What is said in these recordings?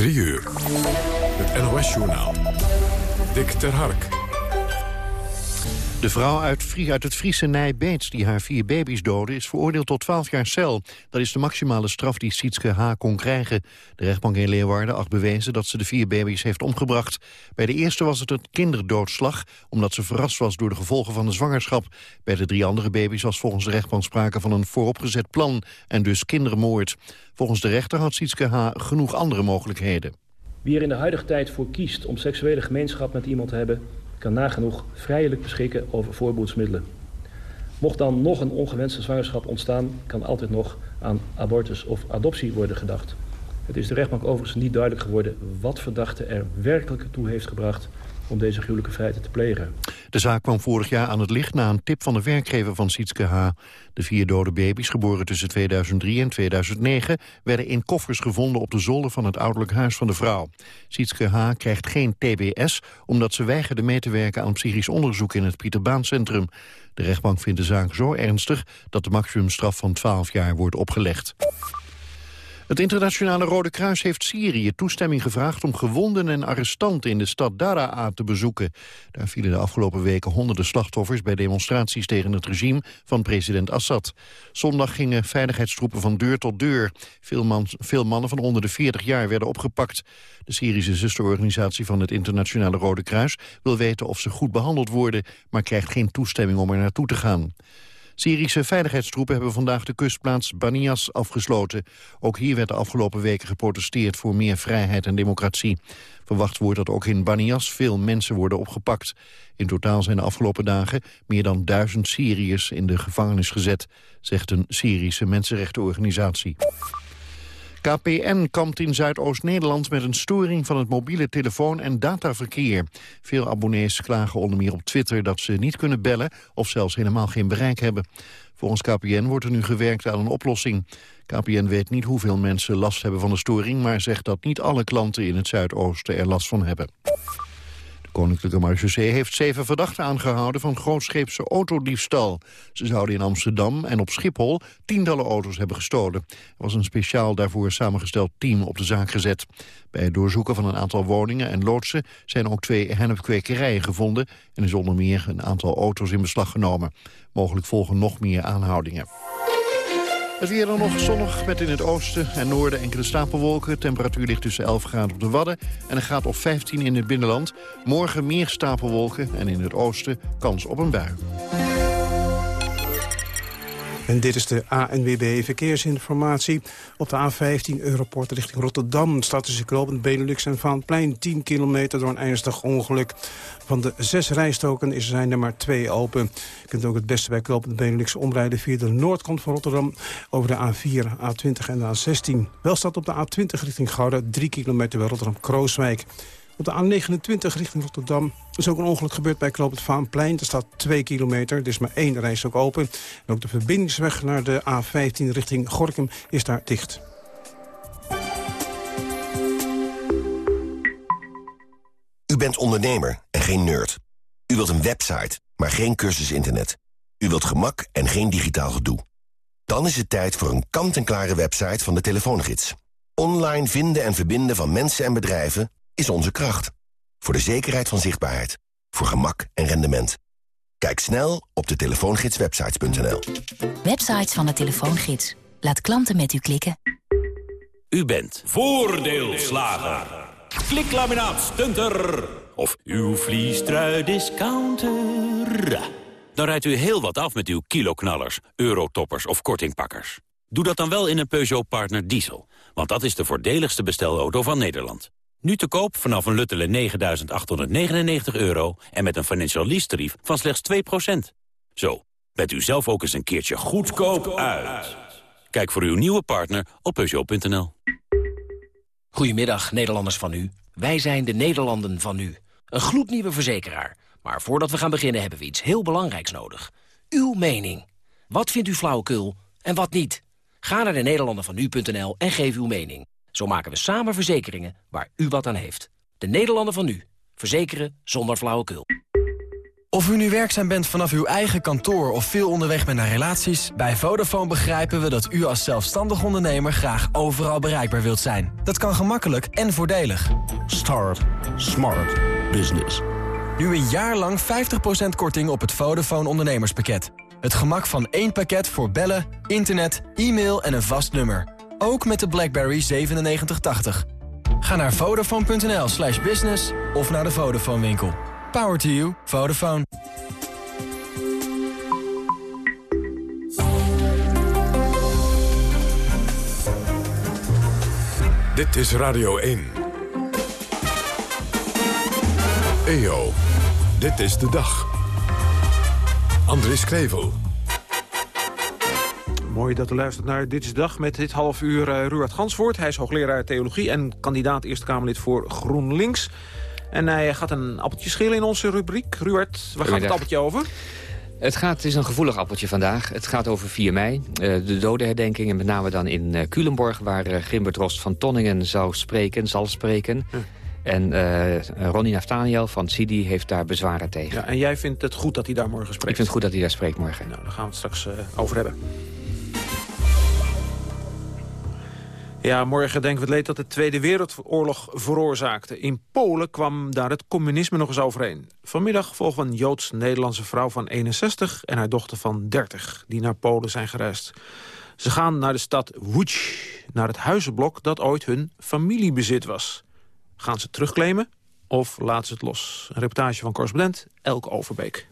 3 uur. Het NOS-journaal. Dick ter Hark. De vrouw uit, uit het Friese Nijbeets die haar vier baby's doodde... is veroordeeld tot 12 jaar cel. Dat is de maximale straf die Sietske H. kon krijgen. De rechtbank in Leeuwarden acht bewezen dat ze de vier baby's heeft omgebracht. Bij de eerste was het een kinderdoodslag... omdat ze verrast was door de gevolgen van de zwangerschap. Bij de drie andere baby's was volgens de rechtbank sprake van een vooropgezet plan... en dus kindermoord. Volgens de rechter had Sietske H. genoeg andere mogelijkheden. Wie er in de huidige tijd voor kiest om seksuele gemeenschap met iemand te hebben kan nagenoeg vrijelijk beschikken over voorboedsmiddelen. Mocht dan nog een ongewenste zwangerschap ontstaan... kan altijd nog aan abortus of adoptie worden gedacht. Het is de rechtbank overigens niet duidelijk geworden... wat verdachte er werkelijk toe heeft gebracht om deze gruwelijke feiten te plegen. De zaak kwam vorig jaar aan het licht na een tip van de werkgever van Sietske H. De vier dode baby's, geboren tussen 2003 en 2009... werden in koffers gevonden op de zolder van het ouderlijk huis van de vrouw. Sietske H. krijgt geen TBS... omdat ze weigerde mee te werken aan psychisch onderzoek in het Pieterbaancentrum. De rechtbank vindt de zaak zo ernstig... dat de maximumstraf van 12 jaar wordt opgelegd. Het internationale Rode Kruis heeft Syrië toestemming gevraagd om gewonden en arrestanten in de stad Daraa te bezoeken. Daar vielen de afgelopen weken honderden slachtoffers bij demonstraties tegen het regime van president Assad. Zondag gingen veiligheidstroepen van deur tot deur. Veel, veel mannen van onder de 40 jaar werden opgepakt. De Syrische zusterorganisatie van het internationale Rode Kruis wil weten of ze goed behandeld worden, maar krijgt geen toestemming om er naartoe te gaan. Syrische veiligheidstroepen hebben vandaag de kustplaats Banias afgesloten. Ook hier werd de afgelopen weken geprotesteerd voor meer vrijheid en democratie. Verwacht wordt dat ook in Banias veel mensen worden opgepakt. In totaal zijn de afgelopen dagen meer dan duizend Syriërs in de gevangenis gezet, zegt een Syrische mensenrechtenorganisatie. KPN kampt in Zuidoost-Nederland met een storing van het mobiele telefoon- en dataverkeer. Veel abonnees klagen onder meer op Twitter dat ze niet kunnen bellen of zelfs helemaal geen bereik hebben. Volgens KPN wordt er nu gewerkt aan een oplossing. KPN weet niet hoeveel mensen last hebben van de storing, maar zegt dat niet alle klanten in het Zuidoosten er last van hebben. Koninklijke Marechaussee heeft zeven verdachten aangehouden van grootscheepse autodiefstal. Ze zouden in Amsterdam en op Schiphol tientallen auto's hebben gestolen. Er was een speciaal daarvoor samengesteld team op de zaak gezet. Bij het doorzoeken van een aantal woningen en loodsen zijn ook twee hennepkwekerijen gevonden en is onder meer een aantal auto's in beslag genomen. Mogelijk volgen nog meer aanhoudingen. Het weer dan nog zonnig met in het oosten en noorden enkele stapelwolken. Temperatuur ligt tussen 11 graden op de Wadden en een graad of 15 in het binnenland. Morgen meer stapelwolken en in het oosten kans op een bui. En dit is de ANWB Verkeersinformatie. Op de A15 Europort richting Rotterdam staat tussen Knopend Benelux en Vaanplein 10 kilometer door een ernstig ongeluk. Van de zes rijstoken zijn er maar twee open. Je kunt ook het beste bij Knopend Benelux omrijden via de noordkant van Rotterdam over de A4, A20 en de A16. Wel staat op de A20 richting Gouda 3 kilometer bij Rotterdam-Krooswijk. Op de A29 richting Rotterdam is ook een ongeluk gebeurd bij Knoop het Vaanplein. Er staat 2 kilometer, er is maar één reis ook open. En ook de verbindingsweg naar de A15 richting Gorkum is daar dicht. U bent ondernemer en geen nerd. U wilt een website, maar geen cursus internet. U wilt gemak en geen digitaal gedoe. Dan is het tijd voor een kant-en-klare website van de telefoongids. Online vinden en verbinden van mensen en bedrijven is onze kracht. Voor de zekerheid van zichtbaarheid. Voor gemak en rendement. Kijk snel op de telefoongidswebsites.nl. Websites van de telefoongids. Laat klanten met u klikken. U bent voordeelslager. Kliklaminaat stunter. Of uw vliestrui discounter. Dan rijdt u heel wat af met uw kiloknallers, eurotoppers of kortingpakkers. Doe dat dan wel in een Peugeot Partner Diesel. Want dat is de voordeligste bestelauto van Nederland. Nu te koop vanaf een Luttele 9.899 euro en met een financial lease tarief van slechts 2%. Zo, bent u zelf ook eens een keertje goedkoop uit. Kijk voor uw nieuwe partner op Peugeot.nl. Goedemiddag, Nederlanders van u. Wij zijn de Nederlanden van u. Een gloednieuwe verzekeraar. Maar voordat we gaan beginnen hebben we iets heel belangrijks nodig. Uw mening. Wat vindt u flauwekul en wat niet? Ga naar de Nederlanden van en geef uw mening. Zo maken we samen verzekeringen waar u wat aan heeft. De Nederlanden van nu. Verzekeren zonder flauwekul. Of u nu werkzaam bent vanaf uw eigen kantoor of veel onderweg bent naar relaties... bij Vodafone begrijpen we dat u als zelfstandig ondernemer graag overal bereikbaar wilt zijn. Dat kan gemakkelijk en voordelig. Start Smart Business. Nu een jaar lang 50% korting op het Vodafone ondernemerspakket. Het gemak van één pakket voor bellen, internet, e-mail en een vast nummer. Ook met de BlackBerry 9780. Ga naar vodafone.nl slash business of naar de Vodafone winkel. Power to you. Vodafone. Dit is Radio 1. EO, dit is de dag. Andries Krevel. Mooi dat u luistert naar Dit is Dag met dit half uur uh, Ruud Gansvoort. Hij is hoogleraar theologie en kandidaat Eerste Kamerlid voor GroenLinks. En hij gaat een appeltje schillen in onze rubriek. Ruud, waar gaat het appeltje over? Het, gaat, het is een gevoelig appeltje vandaag. Het gaat over 4 mei, uh, de dodenherdenking. En met name dan in uh, Culemborg, waar uh, Grimbert Rost van Tonningen zou spreken, zal spreken. Hm. En Ronnie Naftaniel van Sidi heeft daar bezwaren tegen. Ja, en jij vindt het goed dat hij daar morgen spreekt? Ik vind het goed dat hij daar spreekt morgen. Nou, daar gaan we het straks over hebben. Ja, morgen denken we het leed dat de Tweede Wereldoorlog veroorzaakte. In Polen kwam daar het communisme nog eens overheen. Vanmiddag volgen een Joods-Nederlandse vrouw van 61 en haar dochter van 30... die naar Polen zijn gereisd. Ze gaan naar de stad Łódź, naar het huizenblok dat ooit hun familiebezit was. Gaan ze terugclaimen of laten ze het los? Een reportage van correspondent Elke Overbeek.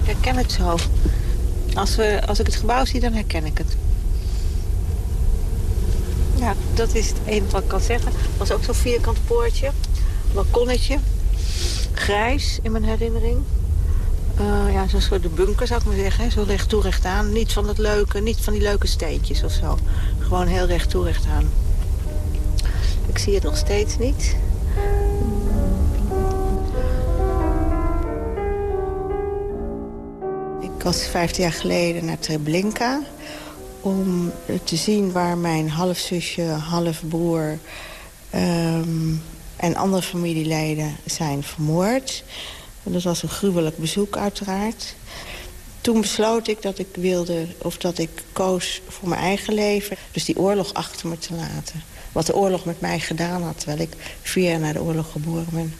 Ik herken het zo. Als, we, als ik het gebouw zie, dan herken ik het. Ja, dat is het enige wat ik kan zeggen. Het was ook zo'n vierkant poortje, balkonnetje, grijs in mijn herinnering. Uh, ja, zo'n soort bunker zou ik maar zeggen. Zo recht toe recht aan. Niet van het leuke, niet van die leuke steentjes of zo. Gewoon heel recht toe recht aan. Ik zie het nog steeds niet. Ik was vijftien jaar geleden naar Treblinka om te zien waar mijn halfzusje, halfbroer... Um, en andere familieleden zijn vermoord. dat was een gruwelijk bezoek uiteraard. Toen besloot ik dat ik wilde, of dat ik koos voor mijn eigen leven... dus die oorlog achter me te laten. Wat de oorlog met mij gedaan had, terwijl ik vier jaar na de oorlog geboren ben.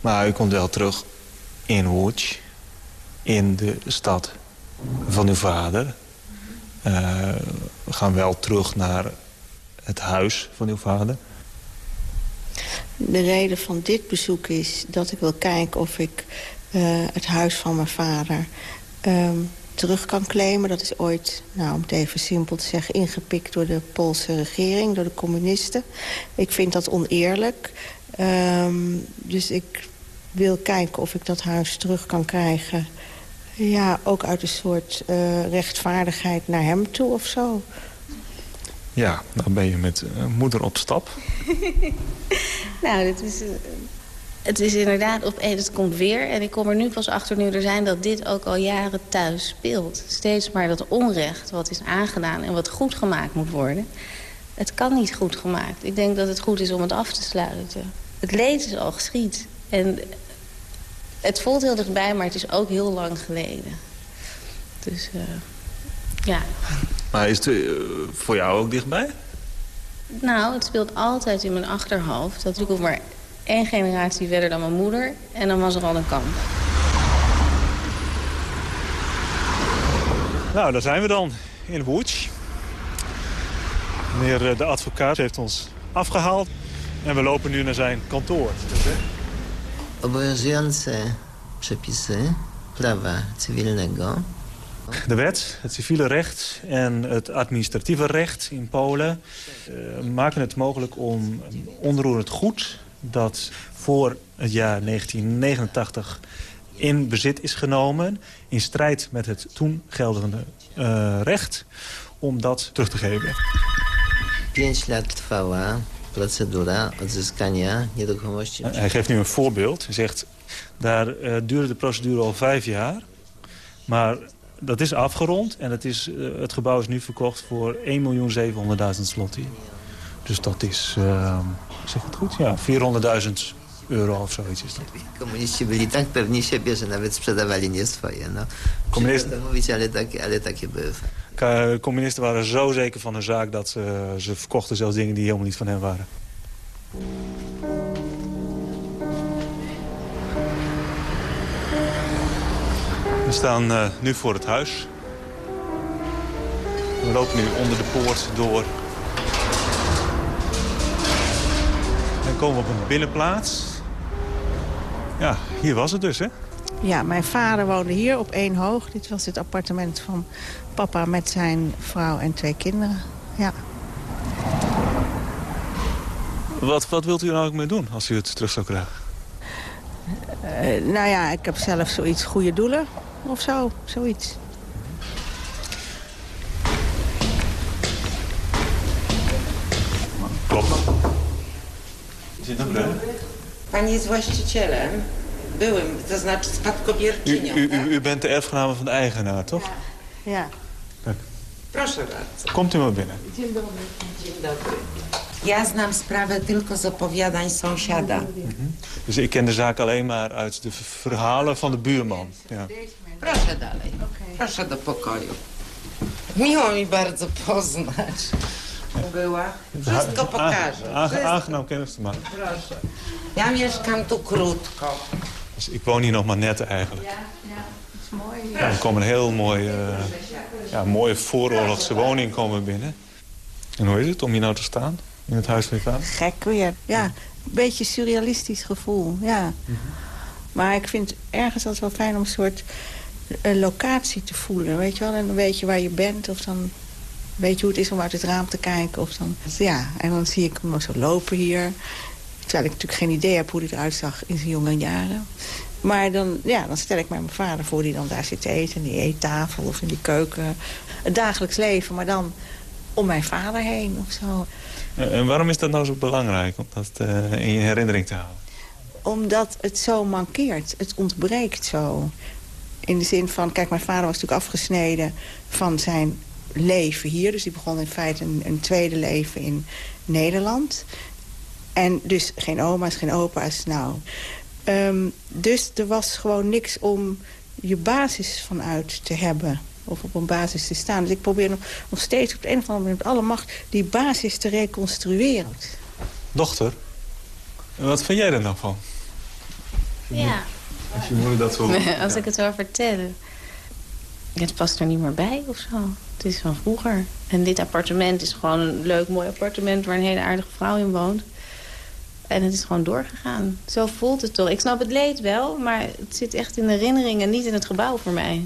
Maar u komt wel terug in Łódź, in de stad van uw vader. Uh, we gaan wel terug naar het huis van uw vader. De reden van dit bezoek is dat ik wil kijken of ik uh, het huis van mijn vader um, terug kan claimen. Dat is ooit, nou, om het even simpel te zeggen, ingepikt door de Poolse regering, door de communisten. Ik vind dat oneerlijk. Um, dus ik wil kijken of ik dat huis terug kan krijgen ja, ook uit een soort uh, rechtvaardigheid naar hem toe of zo. Ja, dan ben je met uh, moeder op stap. nou, dit is, uh, het is inderdaad op het komt weer. En ik kom er nu pas achter nu er zijn dat dit ook al jaren thuis speelt. Steeds maar dat onrecht wat is aangedaan en wat goed gemaakt moet worden. Het kan niet goed gemaakt. Ik denk dat het goed is om het af te sluiten. Het leed is al geschied. En het voelt heel dichtbij, maar het is ook heel lang geleden. Dus uh, ja. Maar is het uh, voor jou ook dichtbij? Nou, het speelt altijd in mijn achterhoofd. Dat ik hoef maar één generatie verder dan mijn moeder. En dan was er al een kamp. Nou, daar zijn we dan, in Łódź. Meneer de advocaat heeft ons afgehaald. En we lopen nu naar zijn kantoor obowiązujące przepisy prawa cywilnego. De wet, het civiele recht en het administratieve recht in Polen... Uh, maken het mogelijk om onroerend goed dat voor het jaar 1989 in bezit is genomen... in strijd met het toen geldende uh, recht, om dat terug te geven. Pięć lat trwała procedura odzyskania nieruchomości. Hij geeft nu een voorbeeld. Hij zegt, daar uh, duurde de procedure al vijf jaar. Maar dat is afgerond en het, is, uh, het gebouw is nu verkocht voor 1.700.000 zloty. Dus dat is, uh, zeg het goed, ja, 400.000 euro of zoiets is dat. Komuniści byli tak pewni siebie, że nawet sprzedawali nie swoje. No. Communisten- Przykro to mówić, ale ale takie były Communisten waren zo zeker van hun zaak dat ze, ze verkochten zelfs dingen die helemaal niet van hen waren. We staan eh, nu voor het huis. We lopen nu onder de poort door. Dan komen op een binnenplaats. Ja, hier was het dus, hè? Ja, mijn vader woonde hier op één hoog. Dit was het appartement van papa met zijn vrouw en twee kinderen. Ja. Wat, wat wilt u er nou ook mee doen als u het terug zou krijgen? Eh, nou ja, ik heb zelf zoiets goede doelen of zo. Zoiets. Klopt. Dzień dobry. Pan jest właścicielem, byłym, to znaczy spadkobierczynią, u, tak? u, u bent de erfgename van de eigenaar, toch? Ja. Proszę bardzo. Komt u maar binnen. Dzień dobry. Dzień dobry. Ja znam sprawę tylko z opowiadań sąsiada. Dus ik ken de zaak alleen maar uit de verhalen van de buurman. Ja. Proszę dalej. Proszę do pokoju. Miło mi bardzo poznać. Była. Wszystko pokażę. Aange- Wszystko. Aangenaam kennis te maken. Proszę. Ja mieszkam tu krótko. Dus ik woon hier nog maar net eigenlijk. Ja, ja. Dat is mooi. Ja, er komen een heel mooi, eh, ja, mooie vooroorlogse woning komen binnen. En hoe is het om hier nou te staan? In het huis van je vader? Gek weer. Ja, een beetje surrealistisch gevoel. Ja. Maar ik vind ergens altijd wel fijn om een soort eh, locatie te voelen. Weet je wel? En dan weet je waar je bent. Of dan weet je hoe het is om uit het raam te kijken. Of dan, ja, en dan zie ik hem zo lopen hier. Terwijl ik natuurlijk geen idee heb hoe hij eruit zag in zijn jonge jaren. Maar dan, ja, dan stel ik mij mijn vader voor die dan daar zit te eten. In die eettafel of in die keuken. Het dagelijks leven, maar dan om mijn vader heen of zo. En en waarom is dat nou zo belangrijk om dat eh, in je herinnering te houden? Omdat het zo mankeert. Het ontbreekt zo. In de zin van, kijk, mijn vader was natuurlijk afgesneden van zijn leven hier. Dus die begon in feite een, een tweede leven in Nederland. En dus geen oma's, geen opa's. Nou, Ehm, dus er was gewoon niks om je basis vanuit te hebben. Of op een basis te staan. Dus ik probeer nog, nog steeds op de een of andere manier met alle macht... die basis te reconstrueren. Dochter, wat vind jij er nou van? Ja. Als je moeder dat zo... Als ik het zou vertellen. Het past er niet meer bij of zo. Het is van vroeger. En dit appartement is gewoon een leuk, mooi appartement... waar een hele aardige vrouw in woont. En het is gewoon doorgegaan. Zo voelt het toch. Ik snap het leed wel, maar het zit echt in de herinneringen... niet in het gebouw voor mij.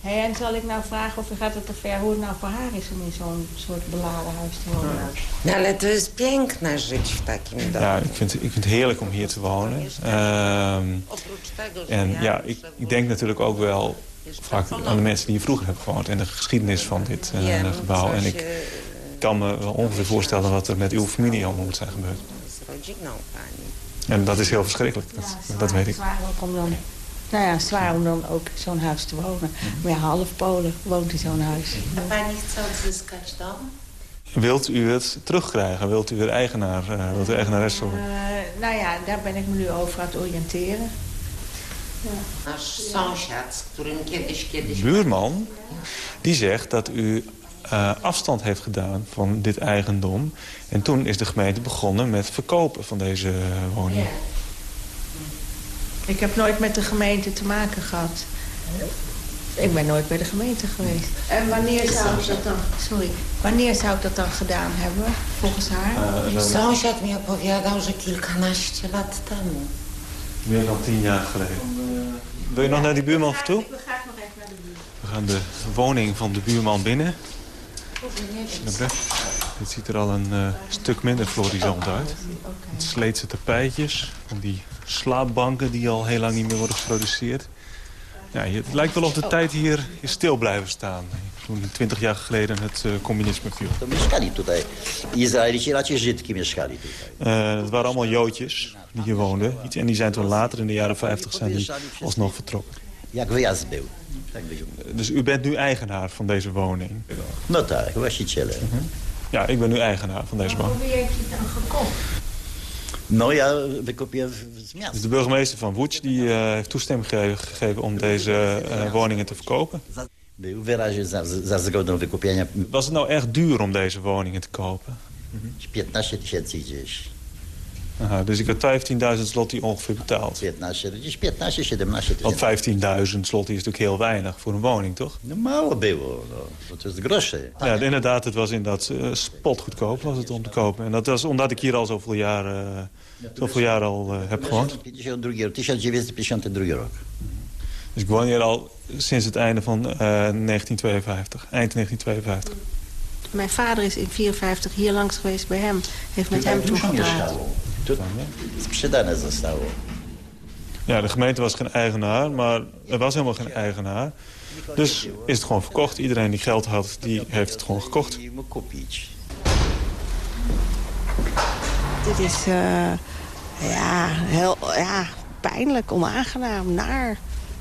Hey, en zal ik nou vragen of gaat het te ver hoe het nou voor haar is om in zo'n soort beladen huis te wonen? No ale to jest piękne żyć w takim domu. Ja, ik vind, ik vind het heerlijk om hier te wonen. Ehm, en ja, ik, ik denk natuurlijk ook wel vaak aan de mensen die hier vroeger hebben gewoond... en de geschiedenis van dit eh, gebouw. En ik się kan me wel ongeveer voorstellen wat er met uw familie allemaal moet zijn gebeurd. Pani. En dat is heel verschrikkelijk, dat, dat weet ik. Zwaar ook om dan, nou ja, zwaar om dan ook zo'n huis te wonen. Maar ja, half Polen woont in zo'n huis. Pani chce odzyskać dom? Wilt u het terugkrijgen? Wilt u weer eigenaar, eh, wilt u eigenares worden? Eh, nou ja, daar ben ik me nu over aan het oriënteren. Nasz sąsiad, z którym kiedyś, kiedyś... De buurman die zegt dat u eh, afstand heeft gedaan van dit eigendom. En toen is de gemeente begonnen met verkopen van deze woning. Ik heb nooit met de gemeente te maken gehad. Ik ben nooit bij de gemeente geweest. En wanneer zou ik dat dan, sorry, wanneer zou ik dat dan gedaan hebben, volgens haar? Sąsiad mi opowiadał, że kilkanaście lat temu. Meer dan tien jaar geleden. Wil je nog naar die buurman toe? We gaan de woning van de buurman binnen. Dit ziet er al een eh, stuk minder florisant uit. Het sleetse tapijtjes, van die slaapbanken die al heel lang niet meer worden geproduceerd. Ja, het lijkt wel of de tijd hier is stil blijven staan. Toen 20 jaar geleden het eh, communisme viel. Eh, het waren allemaal Joodjes die hier woonden. En die zijn toen later, in de jaren 50, zijn die alsnog vertrokken. Jak wyjazd był. Tak byśmy. Dus u bent nu eigenaar van deze woning? No tak, właściciele. Ja, ik ben nu eigenaar van deze woning. Wie heeft het dan gekocht? No ja, z miasta. Dus de burgemeester van Łódź die, eh, heeft toestemming ge- gegeven om deze eh, woningen te verkopen. Był wyrazie za, za zgodą wykupienia Was het nou echt duur om deze woningen te kopen? 15 tysięcy gdzieś. Aha, dus ik had 15.000 zloty ongeveer betaald. 15, gdzieś 15, 17 Want tysięcy. 15.000 zloty is natuurlijk heel weinig voor een woning, toch? No mało było, no. Bo to jest grosze. Ja, inderdaad, het was inderdaad uh, spotgoedkoop was het om te kopen. En dat was omdat ik hier al zoveel jaar, uh, zoveel jaar al uh, heb gewoond. 52 1952 rok. Dus ik woon hier al sinds het einde van 1952, eind 1952. Mijn vader is in 54 hier langs geweest bij hem. Heeft met hem toegepraat. Sprzedane zostało. Ja, de gemeente was geen eigenaar, maar er was helemaal geen eigenaar. Dus is het gewoon verkocht. Iedereen die geld had, die heeft het gewoon gekocht. Dit is uh, ja, heel ja, pijnlijk, onaangenaam, naar.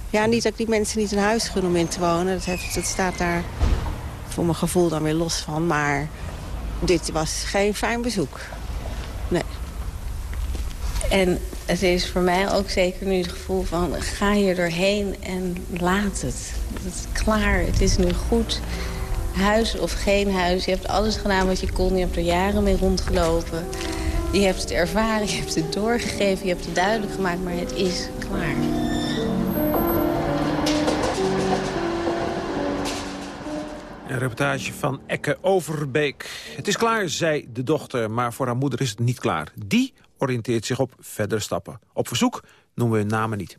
Ja, niet dat ik die mensen niet een huis gun om in te wonen. Dat, heeft, dat staat daar voor mijn gevoel dan weer los van. Maar dit was geen fijn bezoek. Nee. En het is voor mij ook zeker nu het gevoel van... ga hier doorheen en laat het. Het is klaar, het is nu goed. Huis of geen huis, je hebt alles gedaan wat je kon. Je hebt er jaren mee rondgelopen. Je hebt het ervaren, je hebt het doorgegeven, je hebt het duidelijk gemaakt. Maar het is klaar. Een reportage van Ekke Overbeek. Het is klaar, zei de dochter, maar voor haar moeder is het niet klaar. Die oriënteert zich op verdere stappen. Op verzoek noemen we hun namen niet.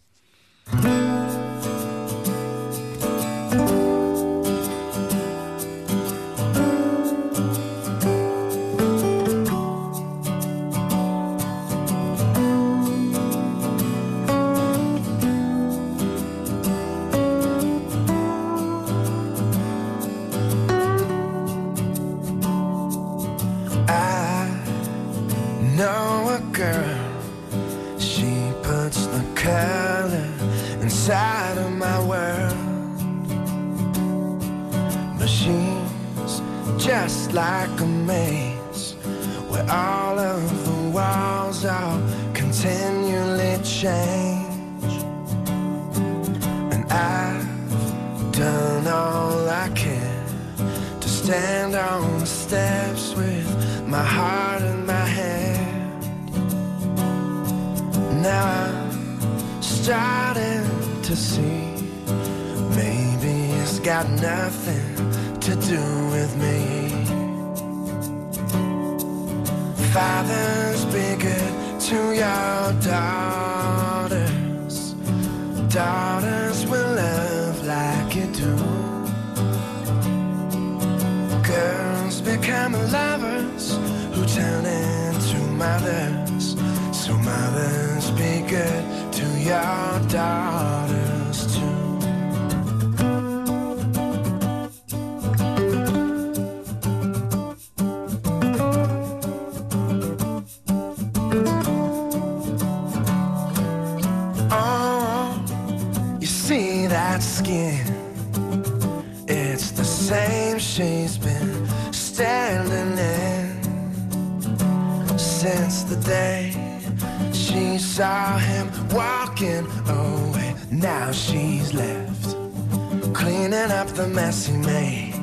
Mess he made.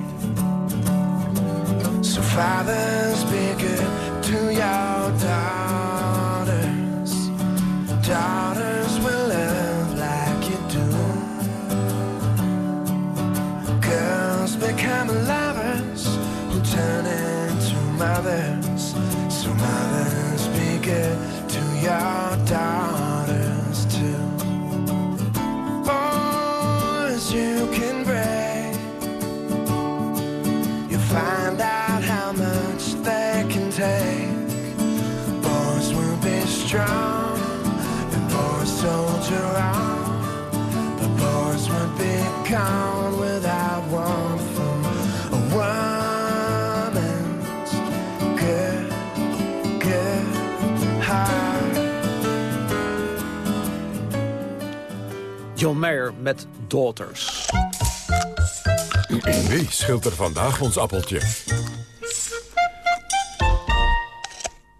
So fathers, be good gone without one from a woman's good, good heart. John Mayer met Daughters. Wie schilt er vandaag ons appeltje?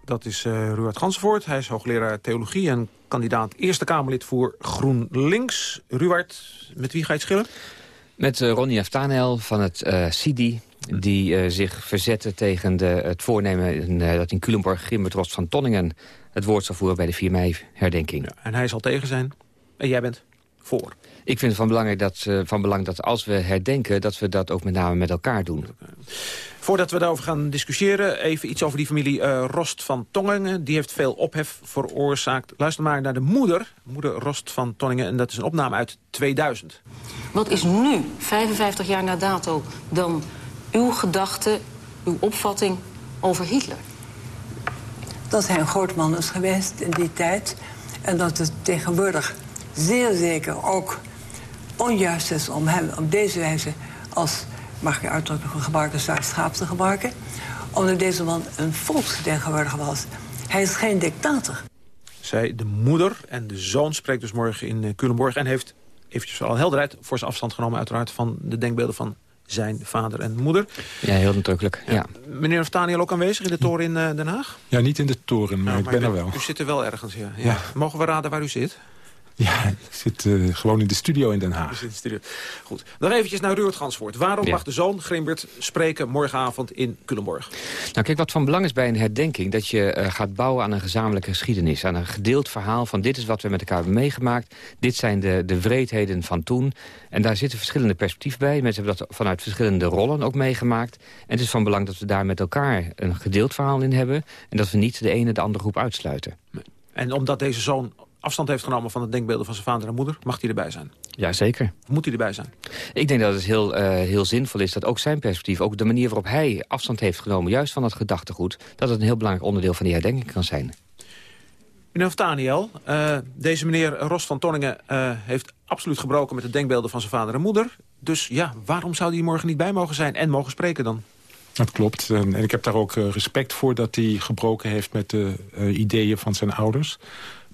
Dat is uh, Ruud Gansenvoort. Hij is hoogleraar theologie en kandidaat Eerste Kamerlid voor GroenLinks. Ruud, met wie ga je het schillen? Met uh, Ronnie Aftanel van het uh, CIDI die uh, zich verzetten tegen de, het voornemen uh, dat in Culemborg Grimbert Rost van Tonningen het woord zal voeren bij de 4 mei herdenking. Ja, en hij zal tegen zijn en jij bent voor. Ik vind het van, belangrijk dat, uh, van belang dat als we herdenken... dat we dat ook met name met elkaar doen. Voordat we daarover gaan discussiëren... even iets over die familie uh, Rost van Tonningen. Die heeft veel ophef veroorzaakt. Luister maar naar de moeder, moeder Rost van Tonningen. En dat is een opname uit 2000. Wat is nu, 55 jaar na dato, dan uw gedachte, uw opvatting over Hitler? Dat hij een groot man is geweest in die tijd. En dat het tegenwoordig zeer zeker ook onjuist is om hem op deze wijze als, mag ik uitdrukken gebruiken, schaap te gebruiken. Omdat deze man een volksvertegenwoordiger was. Hij is geen dictator. Zij, de moeder en de zoon, spreekt dus morgen in Culemborg... en heeft eventjes al helderheid voor zijn afstand genomen... uiteraard van de denkbeelden van zijn vader en moeder. Ja, heel nadrukkelijk. Ja. Ja. Meneer Nathaniel ook aanwezig in de toren in uh, Den Haag? Ja, niet in de toren, maar, nou, ik ben er wel. U zit er wel ergens, ja. ja. Mogen we raden waar u zit? Ja, ik zit uh, gewoon in de studio in Den Haag. in de studio. Goed. Nog eventjes naar Ruud Gansvoort. Waarom ja. mag de zoon Grimbert spreken morgenavond in Culemborg? Nou kijk, wat van belang is bij een herdenking... dat je uh, gaat bouwen aan een gezamenlijke geschiedenis. Aan een gedeeld verhaal van dit is wat we met elkaar hebben meegemaakt. Dit zijn de, de wreedheden van toen. En daar zitten verschillende perspectieven bij. Mensen hebben dat vanuit verschillende rollen ook meegemaakt. En het is van belang dat we daar met elkaar een gedeeld verhaal in hebben. En dat we niet de ene de andere groep uitsluiten. En omdat deze zoon afstand heeft genomen van het denkbeelden van zijn vader en moeder... mag hij erbij zijn? Ja, zeker. Moet hij erbij zijn? Ik denk dat het heel, uh, heel zinvol is dat ook zijn perspectief... ook de manier waarop hij afstand heeft genomen... juist van dat gedachtegoed... dat het een heel belangrijk onderdeel van die herdenking kan zijn. Meneer Daniel, uh, deze meneer Ros van Tonningen... Uh, heeft absoluut gebroken met de denkbeelden van zijn vader en moeder. Dus ja, waarom zou hij morgen niet bij mogen zijn en mogen spreken dan? Dat klopt. En ik heb daar ook respect voor dat hij gebroken heeft met de ideeën van zijn ouders.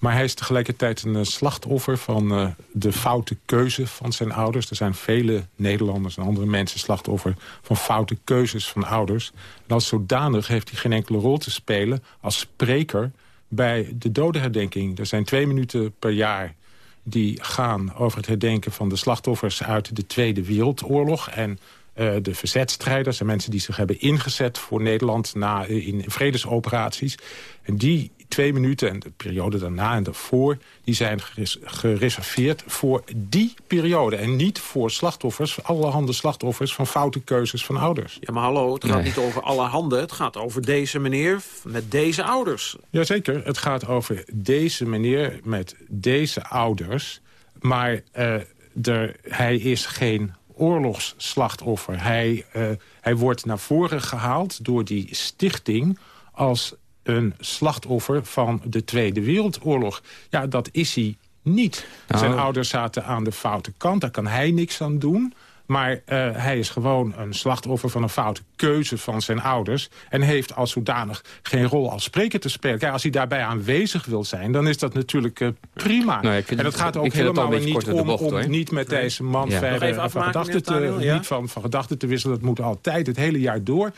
Maar hij is tegelijkertijd een slachtoffer van uh, de foute keuze van zijn ouders. Er zijn vele Nederlanders en andere mensen slachtoffer van foute keuzes van ouders. En als zodanig heeft hij geen enkele rol te spelen als spreker bij de dodenherdenking. Er zijn twee minuten per jaar die gaan over het herdenken van de slachtoffers uit de Tweede Wereldoorlog. En uh, de verzetstrijders en mensen die zich hebben ingezet voor Nederland na, in vredesoperaties. En die twee minuten en de periode daarna en daarvoor... die zijn geres gereserveerd voor die periode. En niet voor slachtoffers, allerhande slachtoffers... van foute keuzes van ouders. Ja, maar hallo, het gaat nee. niet over allerhande. Het gaat over deze meneer met deze ouders. Jazeker, het gaat over deze meneer met deze ouders. Maar uh, er, hij is geen oorlogsslachtoffer. Hij, uh, hij wordt naar voren gehaald door die stichting als een slachtoffer van de Tweede Wereldoorlog. Ja, dat is hij niet. Nou. Zijn ouders zaten aan de foute kant, daar kan hij niks aan doen. Maar uh, hij is gewoon een slachtoffer van een foute keuze van zijn ouders... en heeft als zodanig geen rol als spreker te spelen. Kijk, als hij daarbij aanwezig wil zijn, dan is dat natuurlijk uh, prima. Nou, en dat gaat ook helemaal niet om, bocht, om niet met nee. deze man ja. verder van gedachten te, ja? niet van, van gedachten te wisselen. Dat moet altijd het hele jaar door.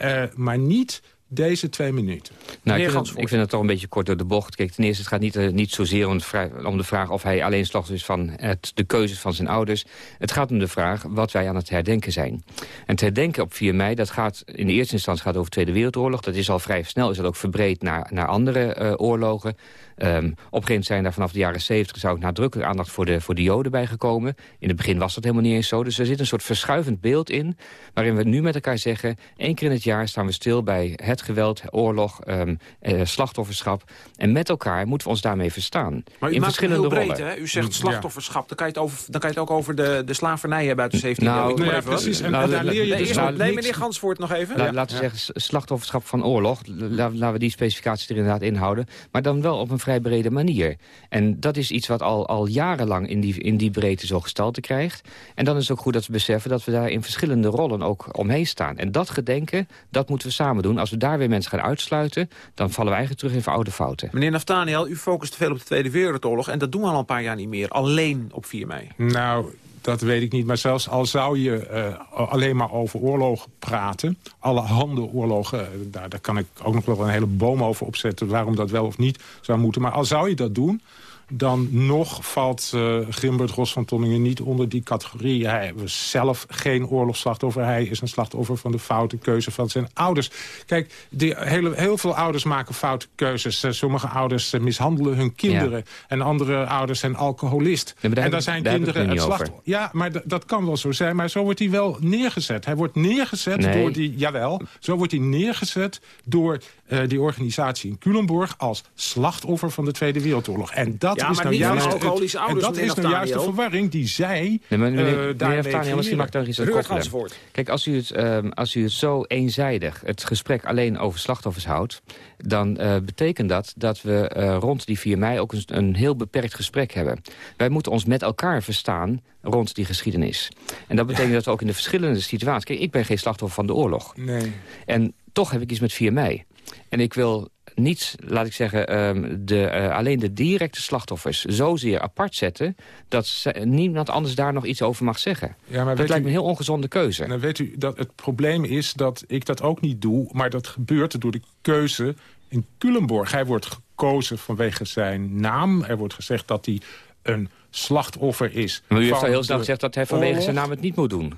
Uh, maar niet deze twee minuten. Nou, ik, vind het, ik vind het toch een beetje kort door de bocht. Kijk, ten eerste, het gaat niet, uh, niet zozeer om de, vraag, om de vraag... of hij alleen slachtoffer is van het, de keuzes van zijn ouders. Het gaat om de vraag wat wij aan het herdenken zijn. En het herdenken op 4 mei, dat gaat in de eerste instantie gaat over de Tweede Wereldoorlog. Dat is al vrij snel, is dat ook verbreed naar, naar andere uh, oorlogen. Um, op een gegeven moment zijn daar vanaf de jaren 70 zou ook nadrukkelijk aandacht voor de, voor de Joden bijgekomen. In het begin was dat helemaal niet eens zo. Dus er zit een soort verschuivend beeld in, waarin we nu met elkaar zeggen... één keer in het jaar staan we stil bij het geweld, oorlog, um, uh, slachtofferschap. En met elkaar moeten we ons daarmee verstaan. Maar u in maakt verschillende het heel breed, rollen. hè? U zegt slachtofferschap, dan kan je het, over, dan kan je het ook over de, de slavernij hebben uit de 17e nou, eeuw. Nou, ja, precies. En, nou, daar leer je dus nou, Nee, meneer Gansvoort nog even. La, ja. Laten we ja. zeggen, slachtofferschap van oorlog. Laten we die specificatie er inderdaad inhouden. Maar dan wel op een vrij brede manier. En dat is iets wat al, al jarenlang in die, in die breedte zo gestalte krijgt. En dan is het ook goed dat we beseffen dat we daar in verschillende rollen ook omheen staan. En dat gedenken, dat moeten we samen doen. Als we daar weer mensen gaan uitsluiten, dan vallen we eigenlijk terug in oude fouten. Meneer Naftaniel, u focust veel op de Tweede Wereldoorlog. En dat doen we al een paar jaar niet meer. Alleen op 4 mei. Nou, Dat weet ik niet. Maar zelfs al zou je uh, alleen maar over oorlogen praten... alle handen oorlogen, uh, daar, daar kan ik ook nog wel een hele boom over opzetten... waarom dat wel of niet zou moeten. Maar al zou je dat doen dan nog valt uh, Grimbert Ros van Tonningen niet onder die categorie. Hij was zelf geen oorlogsslachtoffer. Hij is een slachtoffer van de foute keuze van zijn ouders. Kijk, die heel veel ouders maken foute keuzes. Uh, sommige ouders uh, mishandelen hun kinderen. Ja. En andere ouders zijn alcoholist. Ja, en daar zijn daar kinderen het slachtoffer. Ja, maar dat kan wel zo zijn. Maar zo wordt hij wel neergezet. Hij wordt neergezet nee. door die... Jawel, zo wordt hij neergezet door die organisatie in Culemborg... als slachtoffer van de Tweede Wereldoorlog. En dat ja, is maar nou niet juist het, alcoholische ouders, en dat is nou juist de verwarring die zij nee, maar, meneer, uh, misschien mag ik daar iets aan koppelen. Kijk, als u, het, um, als u het zo eenzijdig, het gesprek alleen over slachtoffers houdt... dan uh, betekent dat dat we uh, rond die 4 mei ook een, een heel beperkt gesprek hebben. Wij moeten ons met elkaar verstaan rond die geschiedenis. En dat betekent ja. dat we ook in de verschillende situaties... Kijk, ik ben geen slachtoffer van de oorlog. Nee. En toch heb ik iets met 4 mei. En ik wil niet, laat ik zeggen, um, de, uh, alleen de directe slachtoffers zozeer apart zetten... dat ze, niemand anders daar nog iets over mag zeggen. Ja, maar dat lijkt u, me een heel ongezonde keuze. Dan weet u dat het probleem is dat ik dat ook niet doe... maar dat gebeurt door de keuze in Culemborg. Hij wordt gekozen vanwege zijn naam. Er wordt gezegd dat hij een slachtoffer is. Maar u heeft al heel snel gezegd dat hij vanwege oorlog. zijn naam het niet moet doen.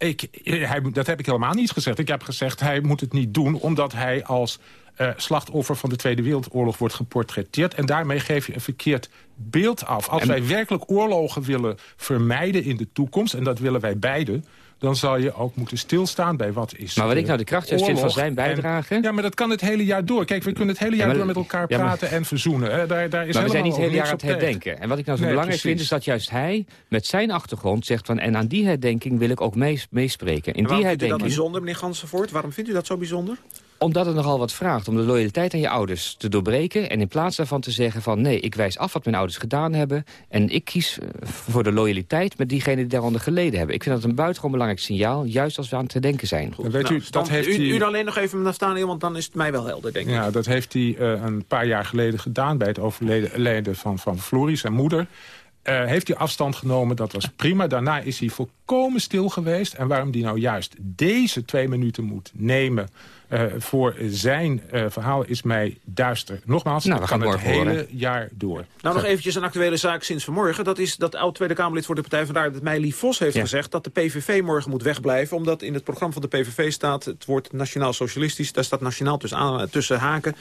Ik, hij, dat heb ik helemaal niet gezegd. Ik heb gezegd, hij moet het niet doen omdat hij als uh, slachtoffer van de Tweede Wereldoorlog wordt geportretteerd. En daarmee geef je een verkeerd beeld af. Als en... wij werkelijk oorlogen willen vermijden in de toekomst... en dat willen wij beiden dan zal je ook moeten stilstaan bij wat is Maar wat ik nou de kracht juist vind van zijn bijdrage... En, ja, maar dat kan het hele jaar door. Kijk, we kunnen het hele jaar ja, maar, door met elkaar ja, maar, praten en verzoenen. Hè. Daar, daar is maar we zijn niet het hele jaar aan het herdenken. En wat ik nou zo nee, belangrijk precies. vind... is dat juist hij met zijn achtergrond zegt van... en aan die herdenking wil ik ook mees, meespreken. In die herdenking... vindt u dat bijzonder, meneer Gansenvoort? Waarom vindt u dat zo bijzonder? Omdat het nogal wat vraagt om de loyaliteit aan je ouders te doorbreken... en in plaats daarvan te zeggen van... nee, ik wijs af wat mijn ouders gedaan hebben... en ik kies voor de loyaliteit met diegenen die daaronder geleden hebben. Ik vind dat een buitengewoon belangrijk signaal... juist als we aan het te denken zijn. Goed, weet nou, u, dat heeft u, hij... u alleen nog even Nathaniel, want dan is het mij wel helder, denk ik. Ja, dat heeft hij uh, een paar jaar geleden gedaan... bij het overlijden van, van Floris, zijn moeder... Uh, heeft hij afstand genomen, dat was prima. Daarna is hij volkomen stil geweest. En waarom hij nou juist deze twee minuten moet nemen... Uh, voor zijn uh, verhaal is mij duister. Nogmaals, nou, dat kan het hele horen. jaar door. Nou, nog eventjes een actuele zaak sinds vanmorgen. Dat is dat oud-Tweede Kamerlid voor de Partij van de Arbeid, Meili Vos, heeft ja. gezegd... dat de PVV morgen moet wegblijven, omdat in het programma van de PVV staat... het woord nationaal-socialistisch, daar staat nationaal tussen, aan, tussen haken...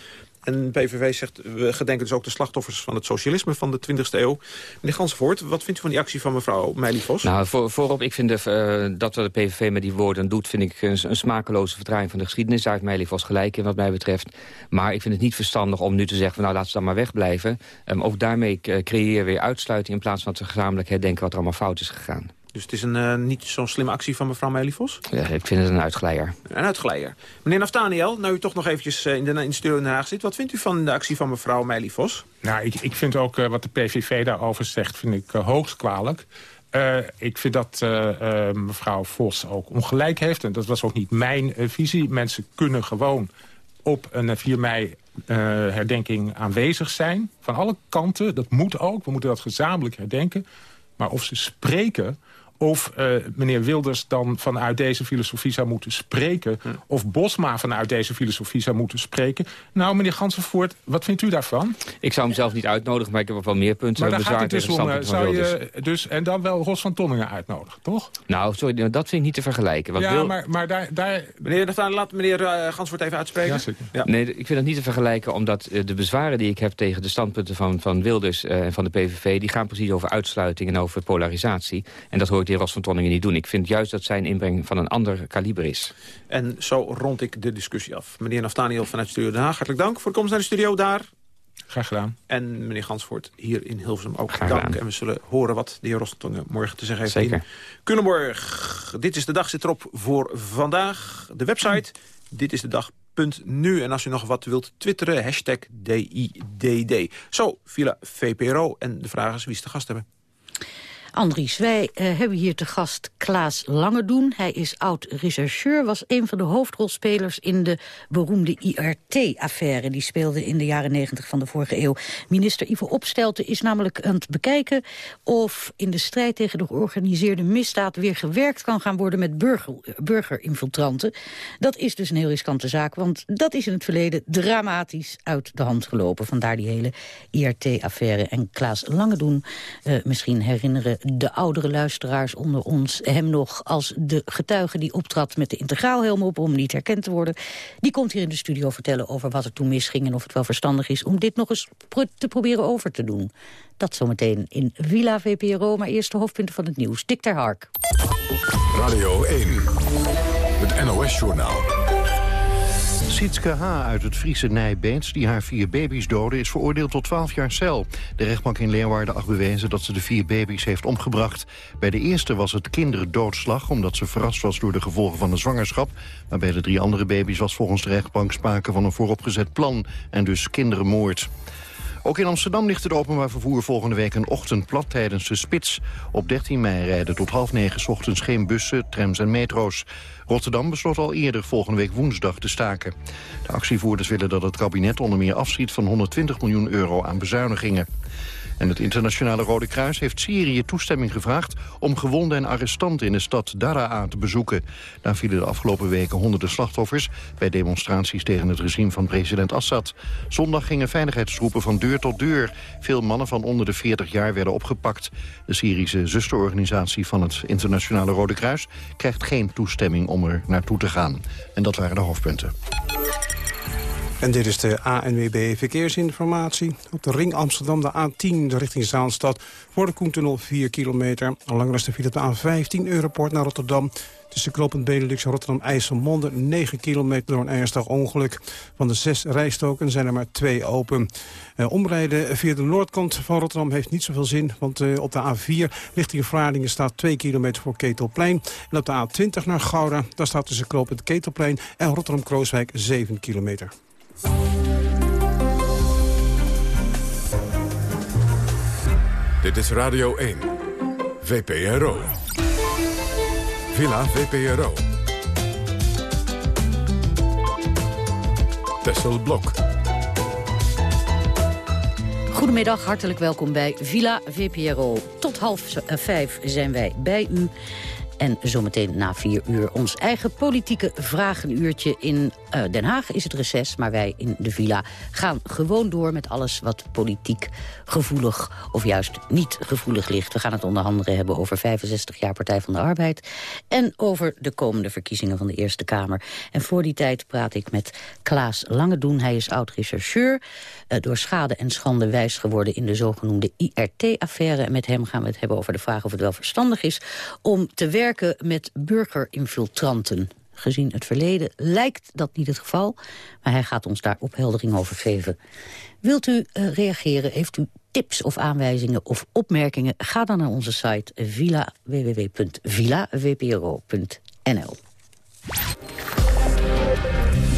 En PVV zegt, we gedenken dus ook de slachtoffers van het socialisme van de 20e eeuw. Meneer Gansvoort, wat vindt u van die actie van mevrouw Meili Vos? Nou, voor, voorop, ik vind de, uh, dat wat de PVV met die woorden doet... vind ik een, smakeloze verdraaiing van de geschiedenis. Daar heeft Meili Vos gelijk in wat mij betreft. Maar ik vind het niet verstandig om nu te zeggen... Van, nou, laten ze dan maar wegblijven. Um, ook daarmee creëer je weer uitsluiting... in plaats van te gezamenlijk herdenken wat er allemaal fout is gegaan. Dus het is een, uh, niet zo'n slimme actie van mevrouw Melivos? Ja, ik vind het een uitglijder. Een uitglijder. Meneer Naftaniel, nou u toch nog eventjes uh, in de, in de studio in Den Haag zit... wat vindt u van de actie van mevrouw Melivos? Nou, ik, ik vind ook uh, wat de PVV daarover zegt, vind ik hoogst kwalijk. Uh, ik vind dat uh, uh, mevrouw Vos ook ongelijk heeft. En dat was ook niet mijn visie. Mensen kunnen gewoon op een 4 mei herdenking aanwezig zijn. Van alle kanten. Dat moet ook. We moeten dat gezamenlijk herdenken. Maar of ze spreken of uh, meneer Wilders dan vanuit deze filosofie zou moeten spreken... Hm. of Bosma vanuit deze filosofie zou moeten spreken. Nou, meneer Gansenvoort, wat vindt u daarvan? Ik zou hem zelf niet uitnodigen, maar ik heb ook wel meer punten. Maar daar gaat het dus om, zou je dus, en dan wel Ros van Tonningen uitnodigen, toch? Nou, sorry, dat vind ik niet te vergelijken. Want ja, wil... maar, maar daar... daar... Meneer, laat meneer uh, Gansvoort even uitspreken. Ja, zeker. Ja. Nee, ik vind dat niet te vergelijken, omdat uh, de bezwaren die ik heb... tegen de standpunten van, van Wilders en uh, van de PVV... die gaan precies over uitsluiting en over polarisatie. En dat hoort de heer Ros van Tonningen niet doen. Ik vind juist dat zijn inbreng van een ander kaliber is. En zo rond ik de discussie af. Meneer Naftaniel vanuit Studio Den Haag, hartelijk dank voor de komst naar de studio daar. Graag gedaan. En meneer Gansvoort hier in Hilversum ook Graag dank. Gedaan. En we zullen horen wat de heer Rostentongen morgen te zeggen heeft. Zeker. In Culemborg. Dit is de dag zit erop voor vandaag. De website, dit is de dag. Nu. En als u nog wat wilt twitteren, hashtag DIDD. Zo, Villa VPRO. En de vraag is wie is de gast hebben. Andries, wij uh, hebben hier te gast Klaas Langedoen. Hij is oud-rechercheur, was een van de hoofdrolspelers... in de beroemde IRT-affaire. Die speelde in de jaren negentig van de vorige eeuw. Minister Ivo Opstelten is namelijk aan het bekijken... of in de strijd tegen de georganiseerde misdaad... weer gewerkt kan gaan worden met burger, burgerinfiltranten. Dat is dus een heel riskante zaak, want dat is in het verleden... dramatisch uit de hand gelopen. Vandaar die hele IRT-affaire. En Klaas Langedoen, uh, misschien herinneren de oudere luisteraars onder ons hem nog als de getuige die optrad met de integraalhelm op om niet herkend te worden. Die komt hier in de studio vertellen over wat er toen misging en of het wel verstandig is om dit nog eens te proberen over te doen. Dat zometeen in Villa VPRO, maar eerst de hoofdpunten van het nieuws. Dick ter Hark. Radio 1, het NOS-journaal. Sietske H. uit het Friese Nijbeets, die haar vier baby's doodde... is veroordeeld tot 12 jaar cel. De rechtbank in Leeuwarden acht bewezen dat ze de vier baby's heeft omgebracht. Bij de eerste was het kinderdoodslag... omdat ze verrast was door de gevolgen van de zwangerschap. Maar bij de drie andere baby's was volgens de rechtbank sprake van een vooropgezet plan... en dus kindermoord. Ook in Amsterdam ligt het openbaar vervoer volgende week een ochtend plat tijdens de spits. Op 13 mei rijden tot half negen ochtends geen bussen, trams en metro's. Rotterdam besloot al eerder volgende week woensdag te staken. De actievoerders willen dat het kabinet onder meer afschiet van 120 miljoen euro aan bezuinigingen. En het internationale Rode Kruis heeft Syrië toestemming gevraagd... om gewonden en arrestanten in de stad Daraa te bezoeken. Daar vielen de afgelopen weken honderden slachtoffers... bij demonstraties tegen het regime van president Assad. Zondag gingen veiligheidstroepen van deur tot deur. Veel mannen van onder de 40 jaar werden opgepakt. De Syrische zusterorganisatie van het internationale Rode Kruis... krijgt geen toestemming om er naartoe te gaan. En dat waren de hoofdpunten. En dit is de ANWB Verkeersinformatie. Op de ring Amsterdam, de A10, richting Zaanstad... voor de Koentunnel 4 kilometer. Langer de file de A15, Europort naar Rotterdam. Tussen Klopend Benelux en Rotterdam-IJsselmonde 9 kilometer door een ernstig ongeluk. Van de zes rijstoken zijn er maar twee open. Uh, omrijden via de noordkant van Rotterdam heeft niet zoveel zin. Want uh, op de A4 richting Vlaardingen staat 2 kilometer voor Ketelplein. En op de A20 naar Gouda, daar staat tussen Klopend Ketelplein en Rotterdam-Krooswijk 7 kilometer. Dit is Radio 1, VPRO. Villa VPRO. Tessel Blok. Goedemiddag, hartelijk welkom bij Villa VPRO. Tot half vijf zijn wij bij u. En zometeen na vier uur ons eigen politieke vragenuurtje. In uh, Den Haag is het reces, maar wij in de villa gaan gewoon door... met alles wat politiek gevoelig of juist niet gevoelig ligt. We gaan het onder andere hebben over 65 jaar Partij van de Arbeid... en over de komende verkiezingen van de Eerste Kamer. En voor die tijd praat ik met Klaas Langedoen. Hij is oud-rechercheur, uh, door schade en schande wijs geworden... in de zogenoemde IRT-affaire. En met hem gaan we het hebben over de vraag of het wel verstandig is... om te werken met burgerinfiltranten. Gezien het verleden lijkt dat niet het geval, maar hij gaat ons daar opheldering over geven. Wilt u uh, reageren, heeft u tips of aanwijzingen of opmerkingen... ga dan naar onze site villa, www.villavpro.nl.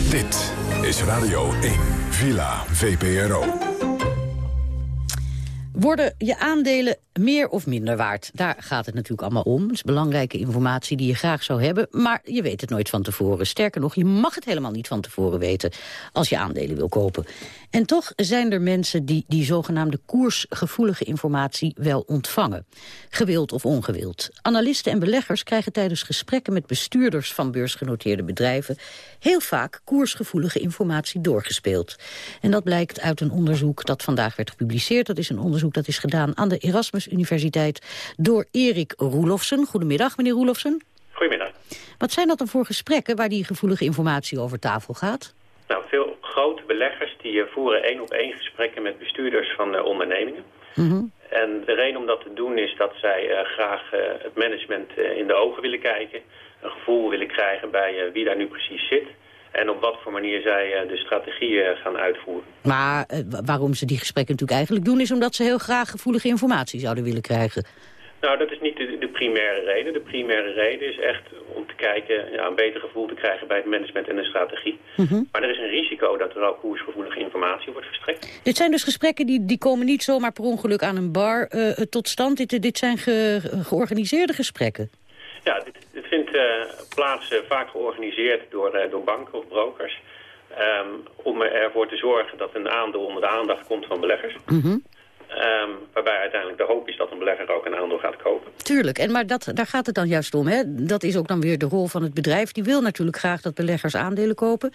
Dit is Radio 1, Villa VPRO. Worden je aandelen meer of minder waard? Daar gaat het natuurlijk allemaal om. Het is belangrijke informatie die je graag zou hebben. Maar je weet het nooit van tevoren. Sterker nog, je mag het helemaal niet van tevoren weten... als je aandelen wil kopen. En toch zijn er mensen die die zogenaamde koersgevoelige informatie wel ontvangen. Gewild of ongewild. Analisten en beleggers krijgen tijdens gesprekken met bestuurders van beursgenoteerde bedrijven heel vaak koersgevoelige informatie doorgespeeld. En dat blijkt uit een onderzoek dat vandaag werd gepubliceerd. Dat is een onderzoek dat is gedaan aan de Erasmus Universiteit door Erik Roelofsen. Goedemiddag, meneer Roelofsen. Goedemiddag. Wat zijn dat dan voor gesprekken waar die gevoelige informatie over tafel gaat? Nou, veel grote beleggers die eh, voeren één op één gesprekken met bestuurders van uh, ondernemingen. Mhm. En de reden om dat te doen is dat zij uh, graag het management in de ogen willen kijken. Een gevoel willen krijgen bij wie daar nu precies zit. En op wat voor manier zij de strategieën gaan uitvoeren. Maar waarom ze die gesprekken natuurlijk eigenlijk doen... is omdat ze heel graag gevoelige informatie zouden willen krijgen. Nou, dat is niet de, de primaire reden. De primaire reden is echt kijken, ja, een beter gevoel te krijgen bij het management en de strategie. Mhm. Maar er is een risico dat er ook koersgevoelige informatie wordt verstrekt. Dit zijn dus gesprekken die, die komen niet zomaar per ongeluk aan een bar eh, tot stand. Dit, dit zijn ge- georganiseerde gesprekken. Ja, dit, dit vindt eh, plaats eh, vaak georganiseerd door, eh, door banken of brokers. ehm, om ervoor te zorgen dat een aandeel onder de aandacht komt van beleggers. Mhm. Ehm, waarbij uiteindelijk de hoop is dat een belegger ook een aandeel gaat kopen. Tuurlijk, en maar dat, daar gaat het dan juist om. Hè? Dat is ook dan weer de rol van het bedrijf. Die wil natuurlijk graag dat beleggers aandelen kopen.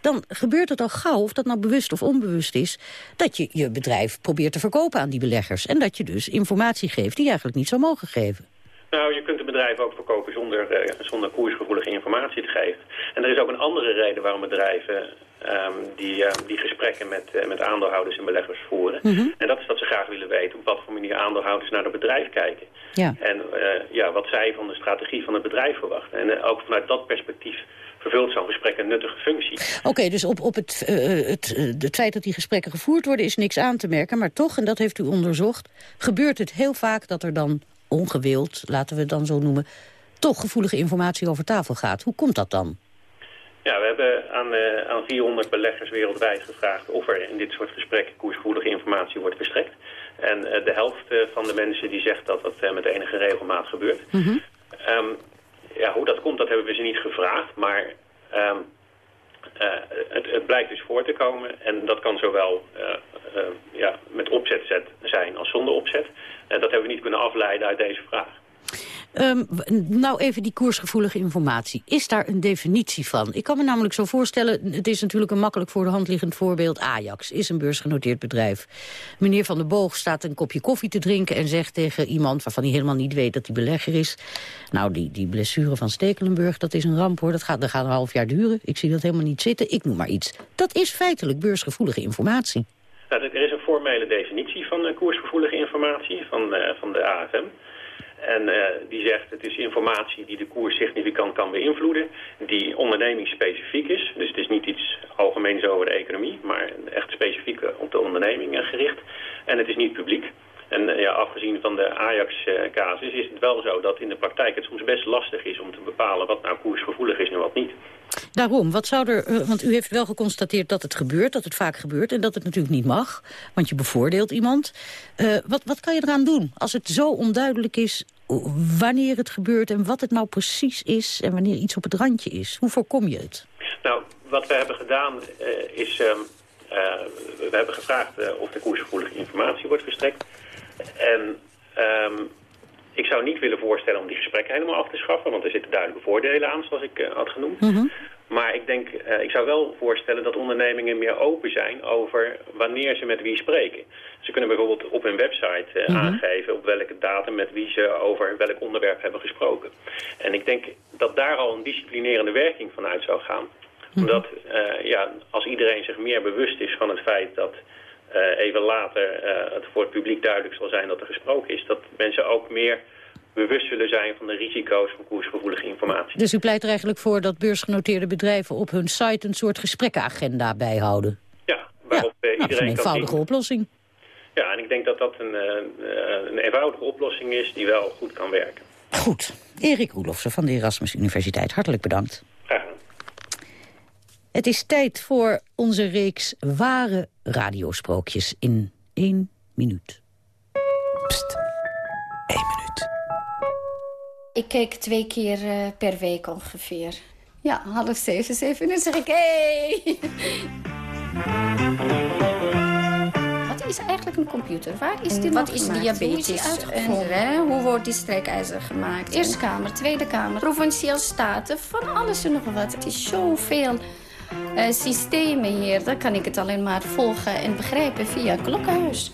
Dan gebeurt het al gauw, of dat nou bewust of onbewust is... dat je je bedrijf probeert te verkopen aan die beleggers. En dat je dus informatie geeft die je eigenlijk niet zou mogen geven. Nou, je kunt een bedrijf ook verkopen zonder, eh, zonder koersgevoelige informatie te geven. En er is ook een andere reden waarom bedrijven ehm, die, eh, die gesprekken met, eh, met aandeelhouders en beleggers voeren. Mhm. En dat is dat ze graag willen weten op wat voor manier aandeelhouders naar het bedrijf kijken. Ja. En eh, ja, wat zij van de strategie van het bedrijf verwachten. En eh, ook vanuit dat perspectief vervult zo'n gesprek een nuttige functie. Oké, dus op, op het, het, het feit dat die gesprekken gevoerd worden is niks aan te merken. Maar toch, en dat heeft u onderzocht, gebeurt het heel vaak dat er dan ongewild, laten we het dan zo noemen, toch gevoelige informatie over tafel gaat. Hoe komt dat dan? Ja, we hebben aan, eh, aan 400 beleggers wereldwijd gevraagd of er in dit soort gesprekken koersgevoelige informatie wordt verstrekt. En eh, de helft eh, van de mensen die zegt dat dat met enige regelmaat gebeurt. Ehm, ja, hoe dat komt, dat hebben we ze niet gevraagd, maar ehm, eh, het, het blijkt dus voor te komen. En dat kan zowel ja, met opzet zet- zijn als zonder opzet. En dat hebben we niet kunnen afleiden uit deze vraag. Ehm, nou even die koersgevoelige informatie. Is daar een definitie van? Ik kan me namelijk zo voorstellen, het is natuurlijk een makkelijk voor de hand liggend voorbeeld. Ajax is een beursgenoteerd bedrijf. Meneer Van der Boog staat een kopje koffie te drinken en zegt tegen iemand waarvan hij helemaal niet weet dat hij belegger is. Nou, die, die blessure van Stekelenburg, dat is een ramp hoor. Dat gaat, dat gaat een half jaar duren. Ik zie dat helemaal niet zitten. Ik noem maar iets. Dat is feitelijk beursgevoelige informatie. Er is een formele definitie van eh, koersgevoelige informatie van, eh, van de AFM. En eh, die zegt het is informatie die de koers significant kan beïnvloeden, die ondernemingsspecifiek is. Dus het is niet iets algemeens over de economie, maar echt specifiek eh, op de onderneming eh, gericht. En het is niet publiek. En ja, afgezien van de Ajax-casus is het wel zo dat in de praktijk het soms best lastig is om te bepalen wat nou koersgevoelig is en wat niet. Daarom, wat zou er, want u heeft wel geconstateerd dat het gebeurt, dat het vaak gebeurt en dat het natuurlijk niet mag, want je bevoordeelt iemand. Wat, wat kan je eraan doen als het zo onduidelijk is wanneer het gebeurt en wat het nou precies is en wanneer iets op het randje is? Hoe voorkom je het? Nou, wat we hebben gedaan eh, is... ehm, eh, we hebben gevraagd eh, of de koersgevoelige informatie wordt verstrekt. En ehm, ik zou niet willen voorstellen om die gesprekken helemaal af te schaffen... want er zitten duidelijke voordelen aan, zoals ik had genoemd. Maar ik denk, ik zou wel voorstellen dat ondernemingen meer open zijn over wanneer ze met wie spreken. Ze kunnen bijvoorbeeld op hun website eh, Mhm. aangeven op welke datum met wie ze over welk onderwerp hebben gesproken. En ik denk dat daar al een disciplinerende werking van uit zou gaan. Omdat eh, ja, als iedereen zich meer bewust is van het feit dat eh, even later het voor het publiek duidelijk zal zijn dat er gesproken is, dat mensen ook meer bewust zullen zijn van de risico's van koersgevoelige informatie. Dus u pleit er eigenlijk voor dat beursgenoteerde bedrijven op hun site een soort gesprekkenagenda bijhouden. Ja, waarop eh, Nou, dat is een iedereen kan eenvoudige zien. oplossing. Ja, en ik denk dat dat een, eh, een eenvoudige oplossing is die wel goed kan werken. Goed, Erik Roelofsen van de Erasmus Universiteit, hartelijk bedankt. Graag gedaan. Het is tijd voor onze reeks ware radiosprookjes in één minuut. Ik kijk twee keer eh, per week ongeveer. Ja, half zeven, zeven uur zeg ik, hey! Wat is eigenlijk een computer? Waar is die Wat is diabetes? Hoe En, hoe wordt die strijkijzer gemaakt? Eerste Kamer, Tweede Kamer, Provinciaal Staten, van alles en nog wat. Het is zoveel eh, systemen hier. Dan kan ik het alleen maar volgen en begrijpen via klokkenhuis.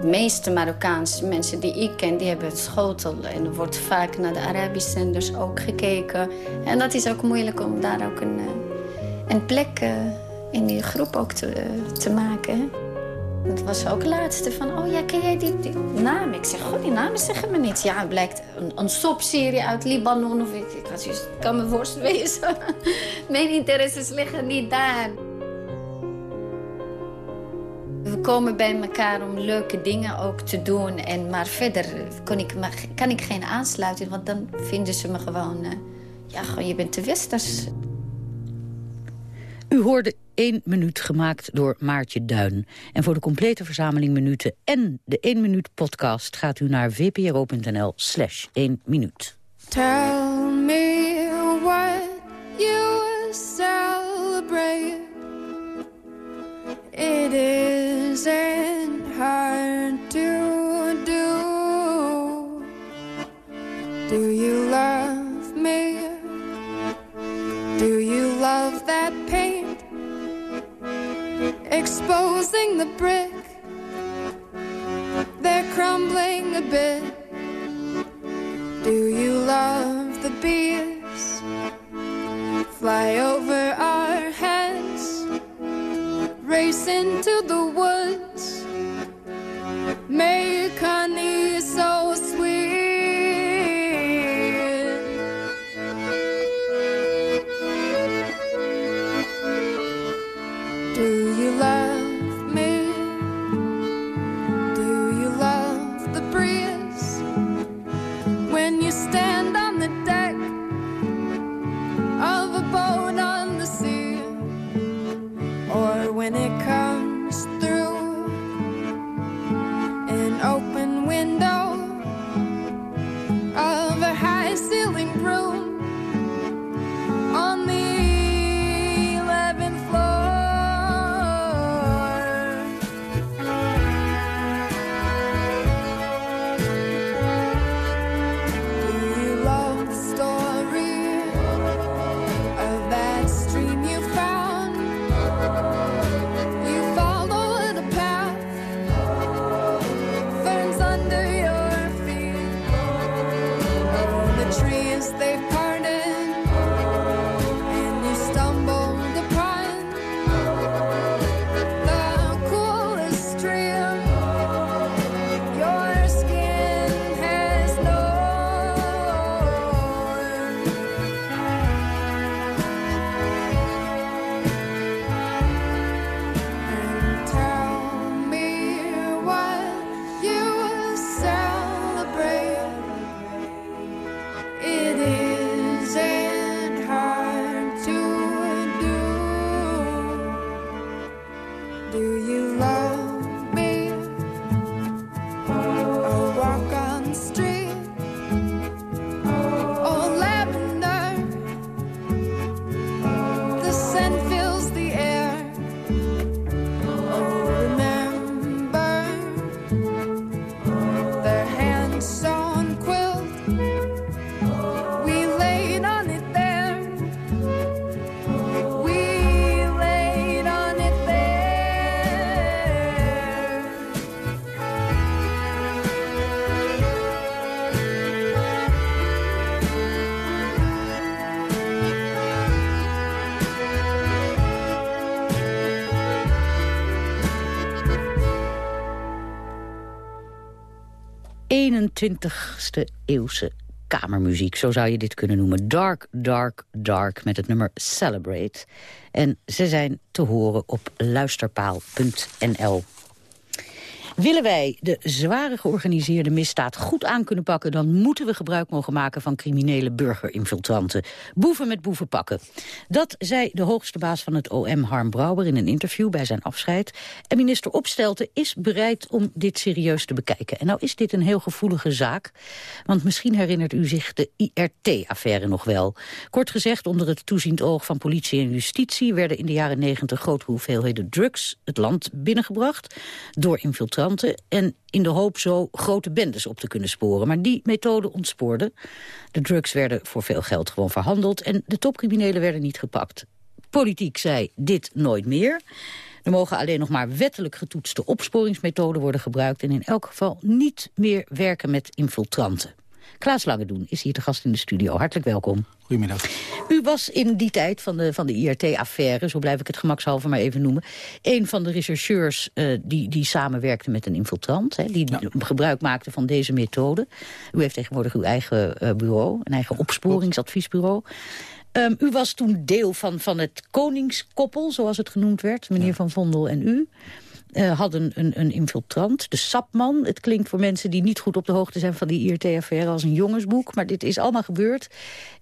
De meeste Marokkaanse mensen die ik ken, die hebben het schotel. En er wordt vaak naar de Arabische zenders ook gekeken. En dat is ook moeilijk om daar ook een, eh, een plek eh, in die groep ook te, te maken. Dat was ook laatste van, oh ja, ken jij die, die naam? Ik zeg, god, die namen zeggen me niets. Ja, het blijkt een, een soapserie uit Libanon. Of ik, ik het kan me worst wezen. Mijn interesses liggen niet daar. We komen bij elkaar om leuke dingen ook te doen. En, maar verder kan ik, kan ik geen aansluiting, want dan vinden ze me gewoon... Uh, ja, gewoon, je bent te westers. U hoorde één minuut gemaakt door Maartje Duin. En voor de complete verzameling minuten en de 1 minuut podcast... gaat u naar vpro.nl slash 1 minuut. Tell me Exposing the brick. They're crumbling a bit. Do you love the bees? Fly over our heads. Race into the woods. Make 21ste eeuwse kamermuziek. Zo zou je dit kunnen noemen. Dark, dark, dark met het nummer Celebrate. En ze zijn te horen op luisterpaal.nl. Willen wij de zware georganiseerde misdaad goed aan kunnen pakken... dan moeten we gebruik mogen maken van criminele burgerinfiltranten. Boeven met boeven pakken. Dat zei de hoogste baas van het OM, Harm Brouwer... in een interview bij zijn afscheid. En minister Opstelten is bereid om dit serieus te bekijken. En nou is dit een heel gevoelige zaak. Want misschien herinnert u zich de IRT-affaire nog wel. Kort gezegd, onder het toeziend oog van politie en justitie... werden in de jaren negentig grote hoeveelheden drugs het land binnengebracht... door infiltranten en in de hoop zo grote bendes op te kunnen sporen. Maar die methode ontspoorde. De drugs werden voor veel geld gewoon verhandeld... en de topcriminelen werden niet gepakt. Politiek zei dit nooit meer. Er mogen alleen nog maar wettelijk getoetste opsporingsmethoden worden gebruikt... en in elk geval niet meer werken met infiltranten. Klaas Langedoen is hier te gast in de studio. Hartelijk welkom. Goedemiddag. U was in die tijd van de, van de IRT-affaire, zo blijf ik het gemakshalve maar even noemen... een van de rechercheurs uh, die, die samenwerkte met een infiltrant... Hè, die gebruik maakte van deze methode. U heeft tegenwoordig uw eigen uh, bureau, een eigen opsporingsadviesbureau. Um, u was toen deel van, van het koningskoppel, zoals het genoemd werd, meneer ja. Van Vondel en u... eh, hadden een, een infiltrant, de Sapman. Het klinkt voor mensen die niet goed op de hoogte zijn van die IRT-affaire als een jongensboek. Maar dit is allemaal gebeurd.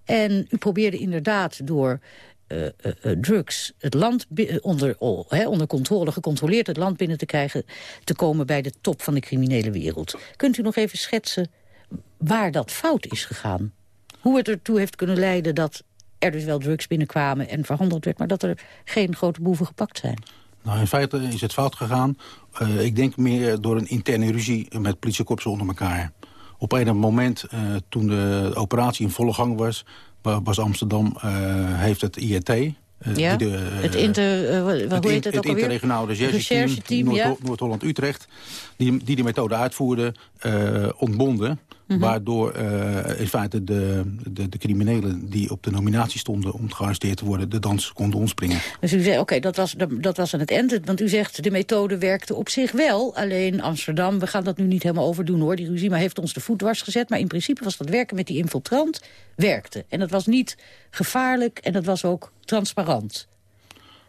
En u probeerde inderdaad door uh, uh, drugs het land onder, oh, onder controle, gecontroleerd het land binnen te krijgen, te komen bij de top van de criminele wereld. Kunt u nog even schetsen waar dat fout is gegaan? Hoe het ertoe heeft kunnen leiden dat er dus wel drugs binnenkwamen en verhandeld werd... maar dat er geen grote boeven gepakt zijn? Nou, in feite is het fout gegaan. Uh, ik denk meer door een interne ruzie met politiekorpsen onder elkaar. Op een moment, uh, toen de operatie in volle gang was... was Amsterdam, uh, heeft het IRT... ja, de, het inter, hoe heet het, het recherche-team Noord-Holland-Utrecht... die, die de methode uitvoerde, ontbonden... Mm -hmm. Waardoor uh, in feite de, de, de, criminelen die op de nominatie stonden om gearresteerd te worden, de dans konden ontspringen. Dus u zei, oké, okay, dat, was, dat was aan het eind. Want u zegt, de methode werkte op zich wel. Alleen Amsterdam, we gaan dat nu niet helemaal overdoen hoor, die ruzie, maar heeft ons de voet dwars gezet. Maar in principe was dat werken met die infiltrant, werkte. En dat was niet gevaarlijk en dat was ook transparant.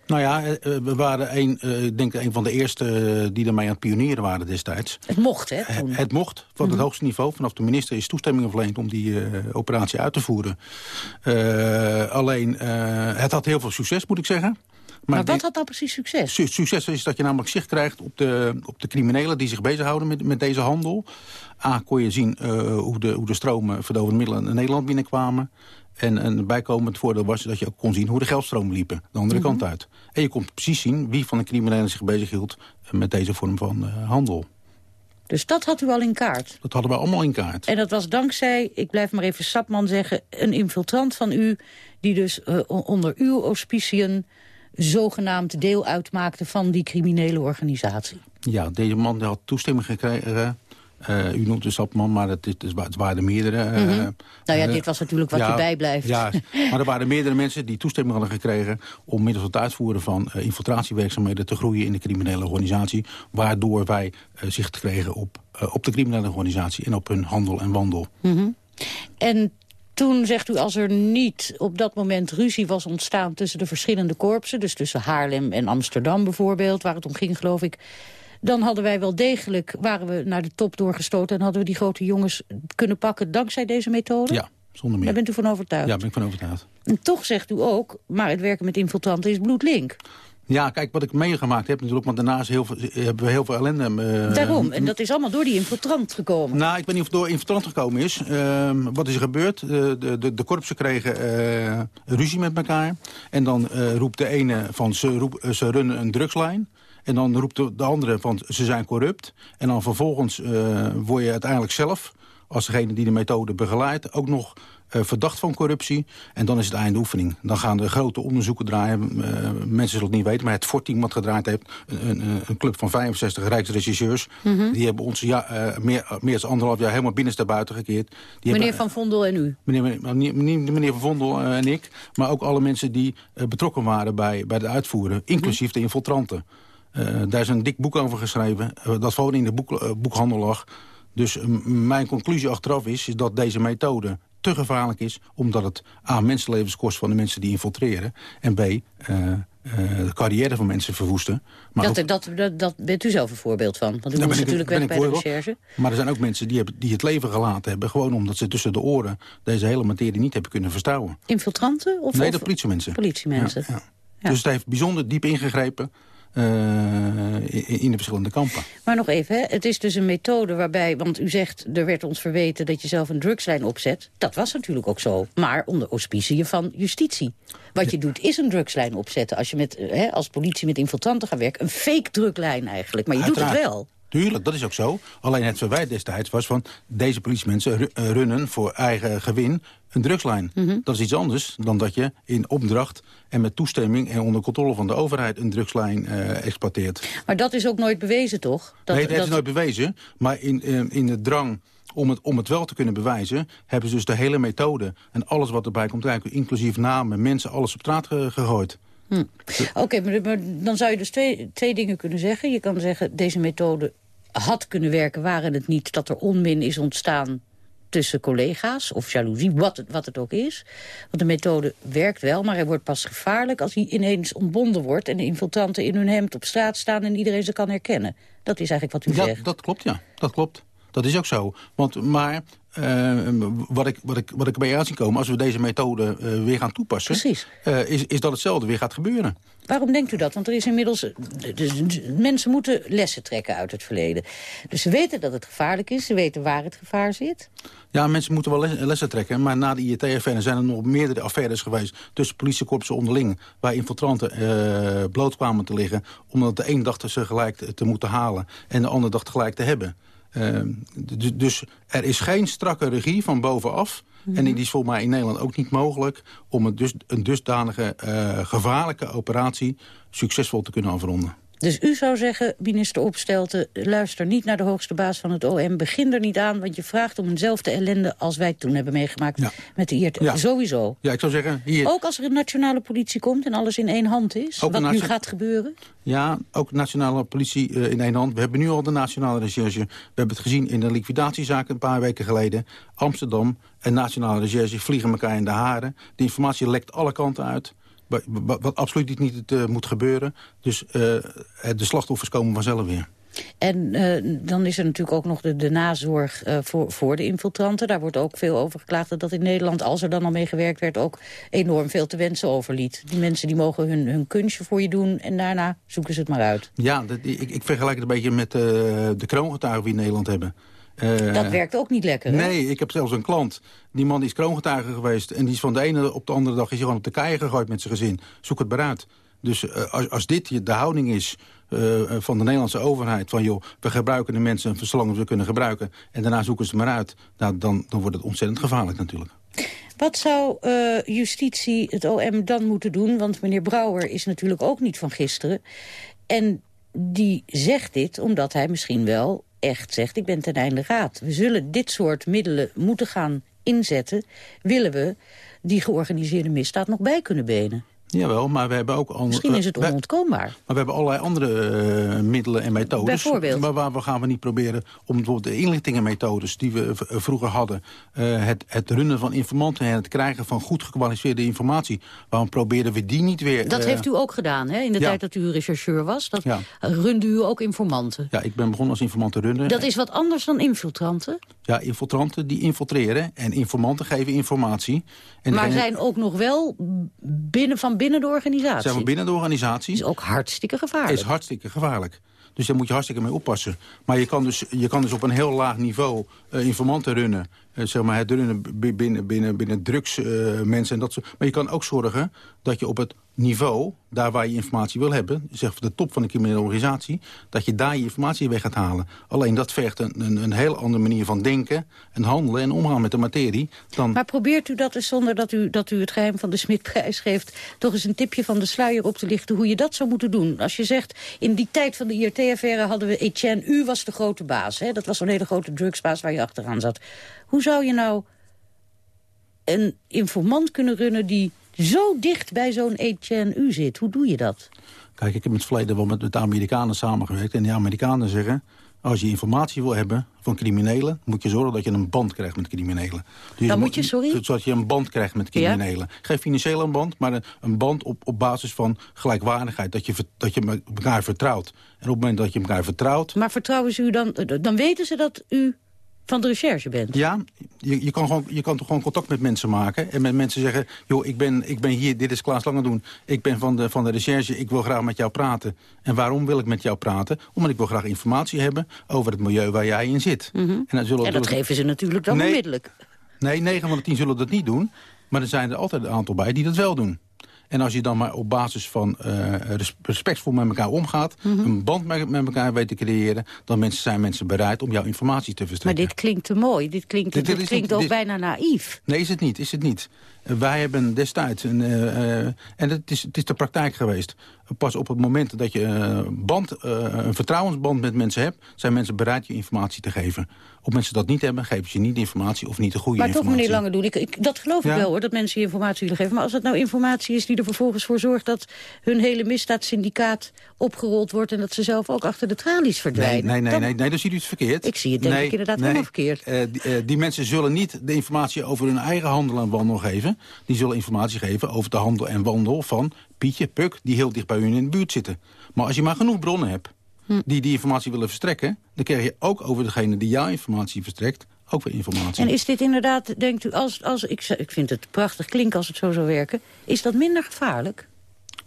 Nou ja, we waren een, ik denk een van de eerste die ermee aan het pionieren waren destijds. Het mocht, hè? Het, het mocht, van mm het hoogste niveau. Vanaf de minister is toestemming verleend om die uh, operatie uit te voeren. Uh, alleen, uh, het had heel veel succes, moet ik zeggen. Maar, maar wat had nou precies succes? Su succes is dat je namelijk zicht krijgt op de, op de criminelen die zich bezighouden met, met deze handel. A, kon je zien hoe, de, hoe de stromen verdovende middelen in Nederland binnenkwamen. En een bijkomend voordeel was dat je ook kon zien hoe de geldstromen liepen. De andere mm -hmm. kant uit. En je kon precies zien wie van de criminelen zich bezighield met deze vorm van uh, handel. Dus dat had u al in kaart? Dat hadden we allemaal in kaart. En dat was dankzij, ik blijf maar even Sapman zeggen... een infiltrant van u die dus uh, onder uw auspiciën... zogenaamd deel uitmaakte van die criminele organisatie. Ja, deze man had toestemming gekregen uh, u noemt de Sapman, maar het, het, het waren er meerdere. Uh, mm -hmm. Nou ja, dit was natuurlijk wat ja, je bijblijft. Ja, maar er waren meerdere mensen die toestemming hadden gekregen... om middels het uitvoeren van uh, infiltratiewerkzaamheden te groeien in de criminele organisatie. Waardoor wij zicht kregen op, op de criminele organisatie en op hun handel en wandel. Mm -hmm. En toen zegt u, als er niet op dat moment ruzie was ontstaan tussen de verschillende korpsen... dus tussen Haarlem en Amsterdam bijvoorbeeld, waar het om ging geloof ik dan hadden wij wel degelijk, waren we naar de top doorgestoten... en hadden we die grote jongens kunnen pakken dankzij deze methode? Ja, zonder meer. Daar bent u van overtuigd? Ja, ben ik van overtuigd. En toch zegt u ook, maar het werken met infiltranten is bloedlink. Ja, kijk, wat ik meegemaakt heb natuurlijk, want daarnaast heel veel, hebben we heel veel ellende. Uh, Daarom, en dat is allemaal door die infiltrant gekomen. Nou, ik weet niet of het door infiltrant gekomen is. Uh, wat is er gebeurd? De, de, de, de korpsen kregen uh, ruzie met elkaar. En dan roept de ene van, ze, roep, ze runnen een drugslijn. En dan roept de, de andere van ze zijn corrupt. En dan vervolgens uh, word je uiteindelijk zelf, als degene die de methode begeleidt... ook nog uh, verdacht van corruptie. En dan is het einde oefening. Dan gaan de grote onderzoeken draaien. Uh, mensen zullen het niet weten, maar het Forteam wat gedraaid heeft... een, een, een club van 65 rijksregisseurs... Mm -hmm. die hebben ons ja, uh, meer, meer dan anderhalf jaar helemaal binnenstebuiten gekeerd. Die meneer hebben, Van Vondel en u? Meneer, meneer, meneer Van Vondel en ik. Maar ook alle mensen die betrokken waren bij, bij de uitvoeren. Inclusief mm -hmm. de infiltranten. Uh, daar is een dik boek over geschreven, uh, dat gewoon in de boek, uh, boekhandel lag. Dus mijn conclusie achteraf is, is dat deze methode te gevaarlijk is... omdat het A, mensenlevens kost van de mensen die infiltreren... en B, de carrière van mensen verwoesten. Maar dat, ook, dat, dat, dat, bent u zelf een voorbeeld van, want u moest natuurlijk weg bij de recherche. Maar er zijn ook mensen die, hebben, die het leven gelaten hebben... gewoon omdat ze tussen de oren deze hele materie niet hebben kunnen verstouwen. Infiltranten? Of, nee, de politiemensen. Politiemensen. Ja, ja. Ja. Dus het heeft bijzonder diep ingegrepen... Uh, in, in de verschillende kampen. Maar nog even, hè? het is dus een methode waarbij... want u zegt, er werd ons verweten dat je zelf een drugslijn opzet. Dat was natuurlijk ook zo, maar onder auspiciën van justitie. Wat je doet is een drugslijn opzetten. Als je met, hè, als politie met infiltranten gaat werken... een fake druglijn eigenlijk, maar je Uiteraard. doet het wel. Tuurlijk, dat is ook zo. Alleen het verwijt destijds was van... deze politiemensen runnen voor eigen gewin een drugslijn. Mm -hmm. Dat is iets anders dan dat je in opdracht en met toestemming... en onder controle van de overheid een drugslijn uh, exploiteert. Maar dat is ook nooit bewezen, toch? Dat, nee, dat, dat is nooit bewezen. Maar in, in, in de drang om het, om het wel te kunnen bewijzen... hebben ze dus de hele methode en alles wat erbij komt... Eigenlijk, inclusief namen, mensen, alles op straat ge gegooid. Hm. Oké, okay, maar, maar, dan zou je dus twee, twee dingen kunnen zeggen. Je kan zeggen, deze methode had kunnen werken... waren het niet dat er onmin is ontstaan tussen collega's of jaloezie, wat het, wat het ook is. Want de methode werkt wel, maar hij wordt pas gevaarlijk... als hij ineens ontbonden wordt en de infiltranten in hun hemd op straat staan... en iedereen ze kan herkennen. Dat is eigenlijk wat u Ja, zegt. dat klopt, ja. Dat klopt. Dat is ook zo. Want, maar eh, wat, ik, wat, ik, wat ik bij aan komen... als we deze methode eh, weer gaan toepassen... eh, is, is dat hetzelfde weer gaat gebeuren. Waarom denkt u dat? Want er is inmiddels... Dus, mensen moeten lessen trekken uit het verleden. Dus ze weten dat het gevaarlijk is. Ze weten waar het gevaar zit. Ja, mensen moeten wel les- lessen trekken. Maar na de IET-affaire zijn er nog meerdere affaires geweest... tussen politiekorpsen onderling... waar infiltranten eh, bloot kwamen te liggen... omdat de een dacht ze gelijk te, te moeten halen... en de ander dacht gelijk te hebben. Eh, d- dus er is geen strakke regie van bovenaf... En die is volgens mij in Nederland ook niet mogelijk... om een, dus, dusdanige eh, gevaarlijke operatie succesvol te kunnen afronden. Dus u zou zeggen, minister Opstelten... luister niet naar de hoogste baas van het OM. Begin er niet aan, want je vraagt om eenzelfde ellende... als wij toen hebben meegemaakt met de IRT. Ja. Sowieso. Ja, ik zou zeggen... Hier, Ook als er een nationale politie komt en alles in één hand is. Ook wat nu gaat gebeuren. Ja, ook nationale politie eh, in één hand. We hebben nu al de nationale recherche. We hebben het gezien in de liquidatiezaak een paar weken geleden. Amsterdam en nationale recherche vliegen elkaar in de haren. De informatie lekt alle kanten uit. Wa- wa- Wat absoluut niet eh, moet gebeuren. Dus eh, de slachtoffers komen vanzelf weer. En eh, dan is er natuurlijk ook nog de, de nazorg voor, voor de infiltranten. Daar wordt ook veel over geklaagd dat in Nederland, als er dan al mee gewerkt werd... ook enorm veel te wensen overliet. Die mensen die mogen hun, hun kunstje voor je doen en daarna zoeken ze het maar uit. Ja, dat, ik, ik vergelijk het een beetje met de kroongetuigen die we in Nederland hebben. Eh, dat werkt ook niet lekker, hè? Nee, ik heb zelfs een klant. Die man is kroongetuige geweest. En die is van de ene op de andere dag is hij gewoon op de keien gegooid met zijn gezin. Zoek het maar uit. Dus eh, als, als dit de houding is eh, van de Nederlandse overheid... van joh, we gebruiken de mensen zolang we ze kunnen gebruiken... en daarna zoeken ze het maar uit... Nou, dan, dan wordt het ontzettend gevaarlijk natuurlijk. Wat zou justitie, het OM, dan moeten doen? Want meneer Brouwer is natuurlijk ook niet van gisteren. En die zegt dit omdat hij misschien wel echt zegt... ik ben ten einde raad. We zullen dit soort middelen moeten gaan inzetten... willen we die georganiseerde misdaad nog bij kunnen benen. Jawel, maar we hebben ook... andere- Misschien is het wij- onontkoombaar. Maar we hebben allerlei andere eh, middelen en methodes. Bijvoorbeeld? Maar waar we gaan we niet proberen om bijvoorbeeld de inlichtingenmethodes die we eh, vroeger hadden. eh, het, het runnen van informanten en het krijgen van goed gekwalificeerde informatie. Waarom proberen we die niet weer... Dat heeft u ook gedaan, hè? In de ja. tijd dat u rechercheur was. Dat Ja. runde u ook informanten. Ja, ik ben begonnen als informant te runnen. Dat is wat anders dan infiltranten. Ja, infiltranten die infiltreren en informanten geven informatie. En maar degene- zijn ook nog wel binnen, van binnen de organisatie. zijn van binnen de organisatie. is ook hartstikke gevaarlijk. is hartstikke gevaarlijk. Dus daar moet je hartstikke mee oppassen. Maar je kan dus, je kan dus op een heel laag niveau eh, informanten runnen. Eh, zeg maar het runnen b- binnen, binnen, binnen drugsmensen en dat soort. Maar je kan ook zorgen dat je op het niveau, daar waar je informatie wil hebben... zeg de top van een criminele organisatie... dat je daar je informatie weg gaat halen. Alleen dat vergt een, een, een heel andere manier van denken... en handelen en omgaan met de materie... dan Maar probeert u dat eens zonder dat u, dat u het geheim van de Smitprijs geeft... toch eens een tipje van de sluier op te lichten hoe je dat zou moeten doen? Als je zegt, in die tijd van de IRT-affaire hadden we Etienne... u was de grote baas, hè? dat was zo'n hele grote drugsbaas waar je achteraan zat. Hoe zou je nou een informant kunnen runnen... die zo dicht bij zo'n Etienne U zit? Hoe doe je dat? Kijk, ik heb in het verleden wel met, met de Amerikanen samengewerkt. En de Amerikanen zeggen, als je informatie wil hebben van criminelen... moet je zorgen dat je een band krijgt met criminelen. Dus Dan moet je, sorry? Zodat je een band krijgt met criminelen. Geen financieel een band, maar een, een band op, op basis van gelijkwaardigheid. Dat je, dat je elkaar vertrouwt. En op het moment dat je elkaar vertrouwt... Maar vertrouwen ze u dan... Dan weten ze dat u van de recherche bent. Ja, je, je, kan gewoon, je kan toch gewoon contact met mensen maken. En met mensen zeggen, joh, ik ben, ik ben hier, dit is Klaas Langedoen. Ik ben van de, van de recherche, ik wil graag met jou praten. En waarom wil ik met jou praten? Omdat ik wil graag informatie hebben over het milieu waar jij in zit. Mhm. En, dan zullen En dat zullen- geven ze natuurlijk dan Nee. onmiddellijk. Nee, 9 van de 10 zullen dat niet doen. Maar er zijn er altijd een aantal bij die dat wel doen. En als je dan maar op basis van eh, res- respectvol met elkaar omgaat... Mhm. een band met, met elkaar weet te creëren... dan mensen, zijn mensen bereid om jouw informatie te Maar verstrekken. dit klinkt te mooi. Dit klinkt, Dit- dit klinkt ook dit- bijna naïef. Nee, is het niet, is het niet. Wij hebben destijds, een, eh, eh, en het is, het is de praktijk geweest... pas op het moment dat je eh, band, een vertrouwensband met mensen hebt... zijn mensen bereid je informatie te geven. Op mensen dat niet hebben, geven ze je niet informatie... of niet de goede Maar toch, informatie. meneer Lange doen, ik, ik, dat geloof ik wel hoor, dat mensen je informatie willen geven. Maar als het nou informatie is die er vervolgens voor zorgt... dat hun hele misdaadsyndicaat opgerold wordt... en dat ze zelf ook achter de tralies Nee, verdwijnen... nee, nee, dan- nee, nee, dan ziet u het verkeerd. Ik zie het denk ik inderdaad helemaal verkeerd. Die, die mensen zullen niet de informatie over hun eigen handel en wandel geven. Die zullen informatie geven over de handel en wandel van Pietje, Puk... die heel dicht bij u in de buurt zitten. Maar als je maar genoeg bronnen hebt Hm. die die informatie willen verstrekken... dan krijg je ook over degene die jouw informatie verstrekt ook weer informatie. En is dit inderdaad, denkt u, als, als ik, ik vind het prachtig klinken als het zo zou werken... is dat minder gevaarlijk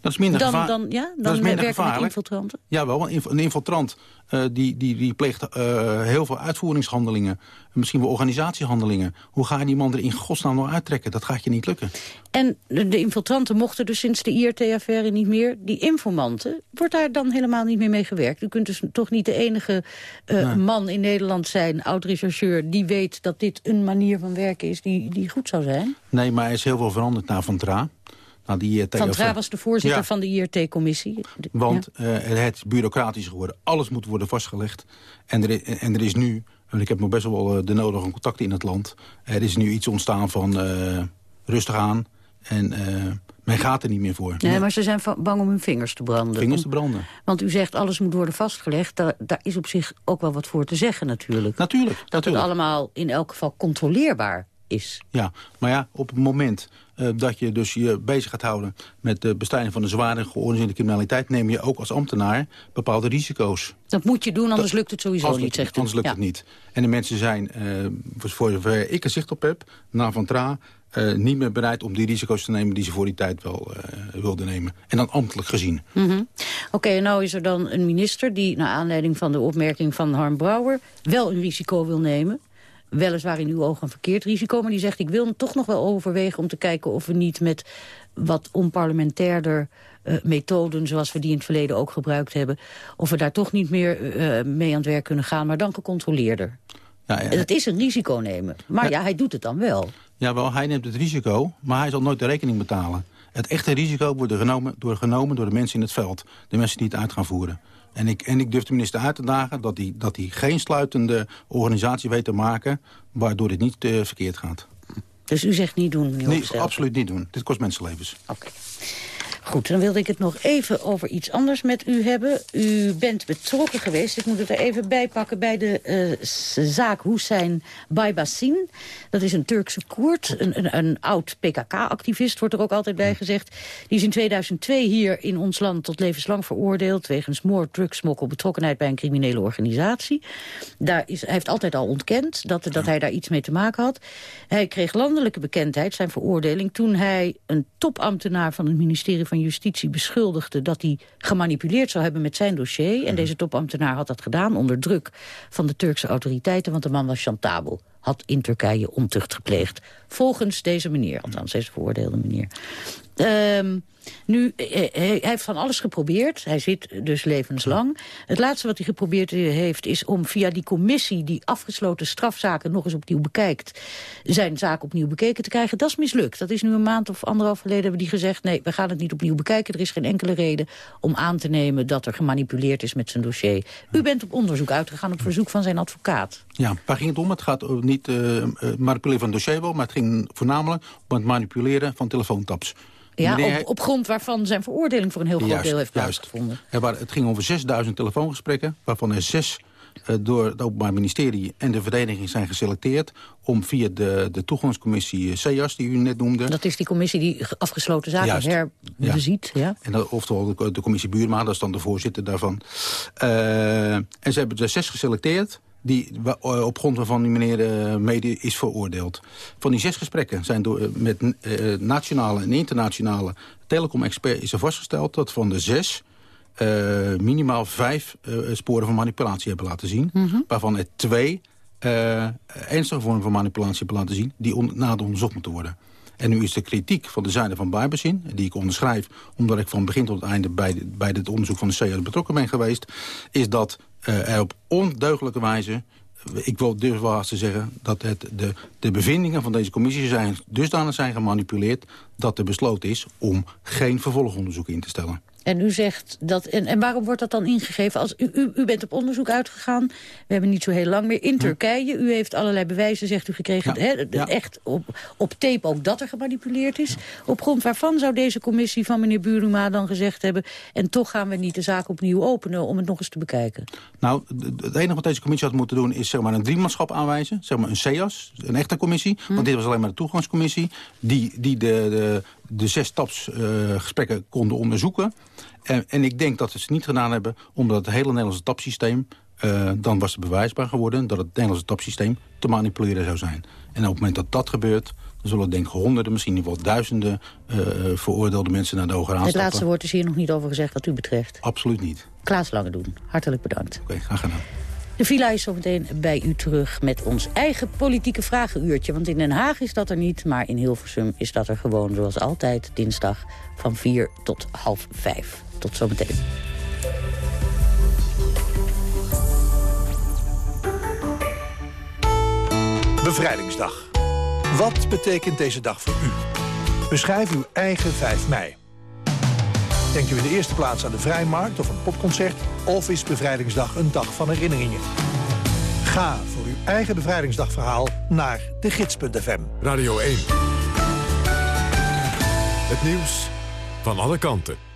dat is minder dan, gevaar- dan, ja, dat dan is minder werken met infiltranten? Jawel, een inf- een infiltrant eh, die, die, die pleegt eh, heel veel uitvoeringshandelingen. Misschien wel organisatiehandelingen. Hoe ga je die man er in godsnaam nog uittrekken? Dat gaat je niet lukken. En de, de infiltranten mochten dus sinds de IRT-affaire niet meer. Die informanten, wordt daar dan helemaal niet meer mee gewerkt? U kunt dus toch niet de enige eh, man in Nederland zijn, oud-rechercheur... die weet dat dit een manier van werken is die, die goed zou zijn? Nee, maar er is heel veel veranderd na Van Tra. Nou, die, eh, Van Tra was de voorzitter Ja. van de IRT-commissie. Want eh, het is bureaucratisch geworden. Alles moet worden vastgelegd. En er, i- en er is nu, en ik heb nog best wel eh, de nodige contacten in het land... er is nu iets ontstaan van rustig aan. En men gaat er niet meer voor. Nee, maar ze zijn bang om hun vingers te branden. Vingers te branden. Want u zegt alles moet worden vastgelegd. Daar, daar is op zich ook wel wat voor te zeggen natuurlijk. Natuurlijk. Dat natuurlijk. het allemaal in elk geval controleerbaar is. Ja, maar ja, op het moment eh, dat je dus je bezig gaat houden... met de bestrijding van de zware georganiseerde criminaliteit... neem je ook als ambtenaar bepaalde risico's. Dat moet je doen, anders lukt het sowieso niet, zegt u. Anders lukt Ja. het niet. En de mensen zijn, eh, voor- zover ik er zicht op heb... na Van Tra, eh, niet meer bereid om die risico's te nemen... die ze voor die tijd wel wilden nemen. En dan ambtelijk gezien. Mhm. Oké, en nou is er dan een minister die, naar aanleiding van de opmerking van Harm Brouwer... wel een risico wil nemen. Weliswaar in uw ogen een verkeerd risico, maar die zegt... ik wil hem toch nog wel overwegen om te kijken of we niet met wat onparlementairder eh, methoden... zoals we die in het verleden ook gebruikt hebben... of we daar toch niet meer eh, mee aan het werk kunnen gaan, maar dan gecontroleerder. Ja, ja, En dat is een risico nemen. Maar ja, hij doet het dan wel. Jawel, hij neemt het risico, maar hij zal nooit de rekening betalen. Het echte risico wordt genomen door, genomen door de mensen in het veld. De mensen die het uit gaan voeren. En ik, en ik durf de minister uit te dagen dat hij, dat hij geen sluitende organisatie weet te maken... waardoor dit niet eh, verkeerd gaat. Dus u zegt niet doen, meneer Nee, absoluut niet doen. Dit kost mensenlevens. Goed, dan wilde ik het nog even over iets anders met u hebben. U bent betrokken geweest, ik moet het er even bij pakken... bij de eh, zaak Hussein Baybassin. Dat is een Turkse Koerd, een, een, een oud PKK-activist... wordt er ook altijd bij gezegd. Die is in 2002 hier in ons land tot levenslang veroordeeld... wegens moord, drugsmokkel, betrokkenheid bij een criminele organisatie. Daar is, hij heeft altijd al ontkend dat, dat hij daar iets mee te maken had. Hij kreeg landelijke bekendheid, zijn veroordeling... toen hij een topambtenaar van het ministerie van Justitie beschuldigde... dat hij gemanipuleerd zou hebben met zijn dossier. En deze topambtenaar had dat gedaan onder druk van de Turkse autoriteiten... want de man was chantabel, had in Turkije ontucht gepleegd. Volgens deze meneer, althans deze veroordeelde meneer. Ehm, nu, eh, eh, hij heeft van alles geprobeerd. Hij zit dus levenslang. Het laatste wat hij geprobeerd heeft is om via die commissie... die afgesloten strafzaken nog eens opnieuw bekijkt... zijn zaak opnieuw bekeken te krijgen. Dat is mislukt. Dat is nu een maand of anderhalf geleden hebben die gezegd... nee, we gaan het niet opnieuw bekijken. Er is geen enkele reden om aan te nemen dat er gemanipuleerd is met zijn dossier. U bent op onderzoek uitgegaan op verzoek van zijn advocaat. Ja, waar ging het om? Het gaat niet eh eh, manipuleren van dossier wel... maar het ging voornamelijk om het manipuleren van telefoontaps. Ja, Meneer- op, op grond waarvan zijn veroordeling voor een heel groot Juist, deel heeft plaatsgevonden. Het ging over 6000 telefoongesprekken, waarvan er zes eh, door het Openbaar Ministerie en de verdediging zijn geselecteerd... om via de, de toegangscommissie eh, CEAS, die u net noemde... Dat is die commissie die afgesloten zaken herbeziet. Ja. En dat, oftewel de, de commissie Buurma, dat is dan de voorzitter daarvan. Eh, en ze hebben er zes geselecteerd... Die, eh, op grond waarvan die meneer eh, mede is veroordeeld. Van die zes gesprekken zijn door, eh, met nationale en internationale telecom-experts... is er vastgesteld dat van de zes minimaal vijf sporen van manipulatie hebben laten zien. Waarvan er twee eh, ernstige vormen van manipulatie hebben laten zien... die on, nader onderzocht moeten worden. En nu is de kritiek van de zijde van Bijberzin, die ik onderschrijf... omdat ik van begin tot einde bij, de, bij het onderzoek van de CEA betrokken ben geweest... is dat eh, er op ondeugelijke wijze ik wil durven wel te zeggen dat het, de, de bevindingen van deze commissie zijn, dusdanig zijn gemanipuleerd... dat er besloten is om geen vervolgonderzoek in te stellen. En u zegt dat. En, en waarom wordt dat dan ingegeven? Als u, u, u bent op onderzoek uitgegaan. We hebben niet zo heel lang meer. In Turkije. U heeft allerlei bewijzen, zegt u, gekregen. Ja. Hè, Ja. Echt op, op tape ook dat er gemanipuleerd is. Op grond waarvan zou deze commissie van meneer Buruma dan gezegd hebben. En toch gaan we niet de zaak opnieuw openen om het nog eens te bekijken. Nou, het enige wat deze commissie had moeten doen... is zeg maar, een driemanschap aanwijzen, zeg maar een CEAS, een echte commissie. Want dit was alleen maar de toegangscommissie... die, die de, de, de zes stapsgesprekken konden onderzoeken. En, en ik denk dat ze het niet gedaan hebben... omdat het hele Nederlandse tapsysteem... eh, dan was het bewijsbaar geworden dat het Nederlandse tapsysteem te manipuleren zou zijn. En op het moment dat dat gebeurt... dan zullen denk ik honderden, misschien in ieder geval duizenden... eh, veroordeelde mensen naar de Hoge Raad Het laatste woord is hier nog niet over gezegd wat u betreft. Absoluut niet. Klaas Langedoen, hartelijk bedankt. Oké, graag gedaan. De villa is zometeen bij u terug met ons eigen politieke vragenuurtje. Want in Den Haag is dat er niet, maar in Hilversum is dat er gewoon zoals altijd dinsdag van 4 tot half 5. Tot zometeen. Bevrijdingsdag. Wat betekent deze dag voor u? Beschrijf uw eigen 5 mei. Denkt u in de eerste plaats aan de Vrijmarkt of een popconcert... of is Bevrijdingsdag een dag van herinneringen? Ga voor uw eigen bevrijdingsdagverhaal naar de gids.fm. Radio 1. Het nieuws van alle kanten.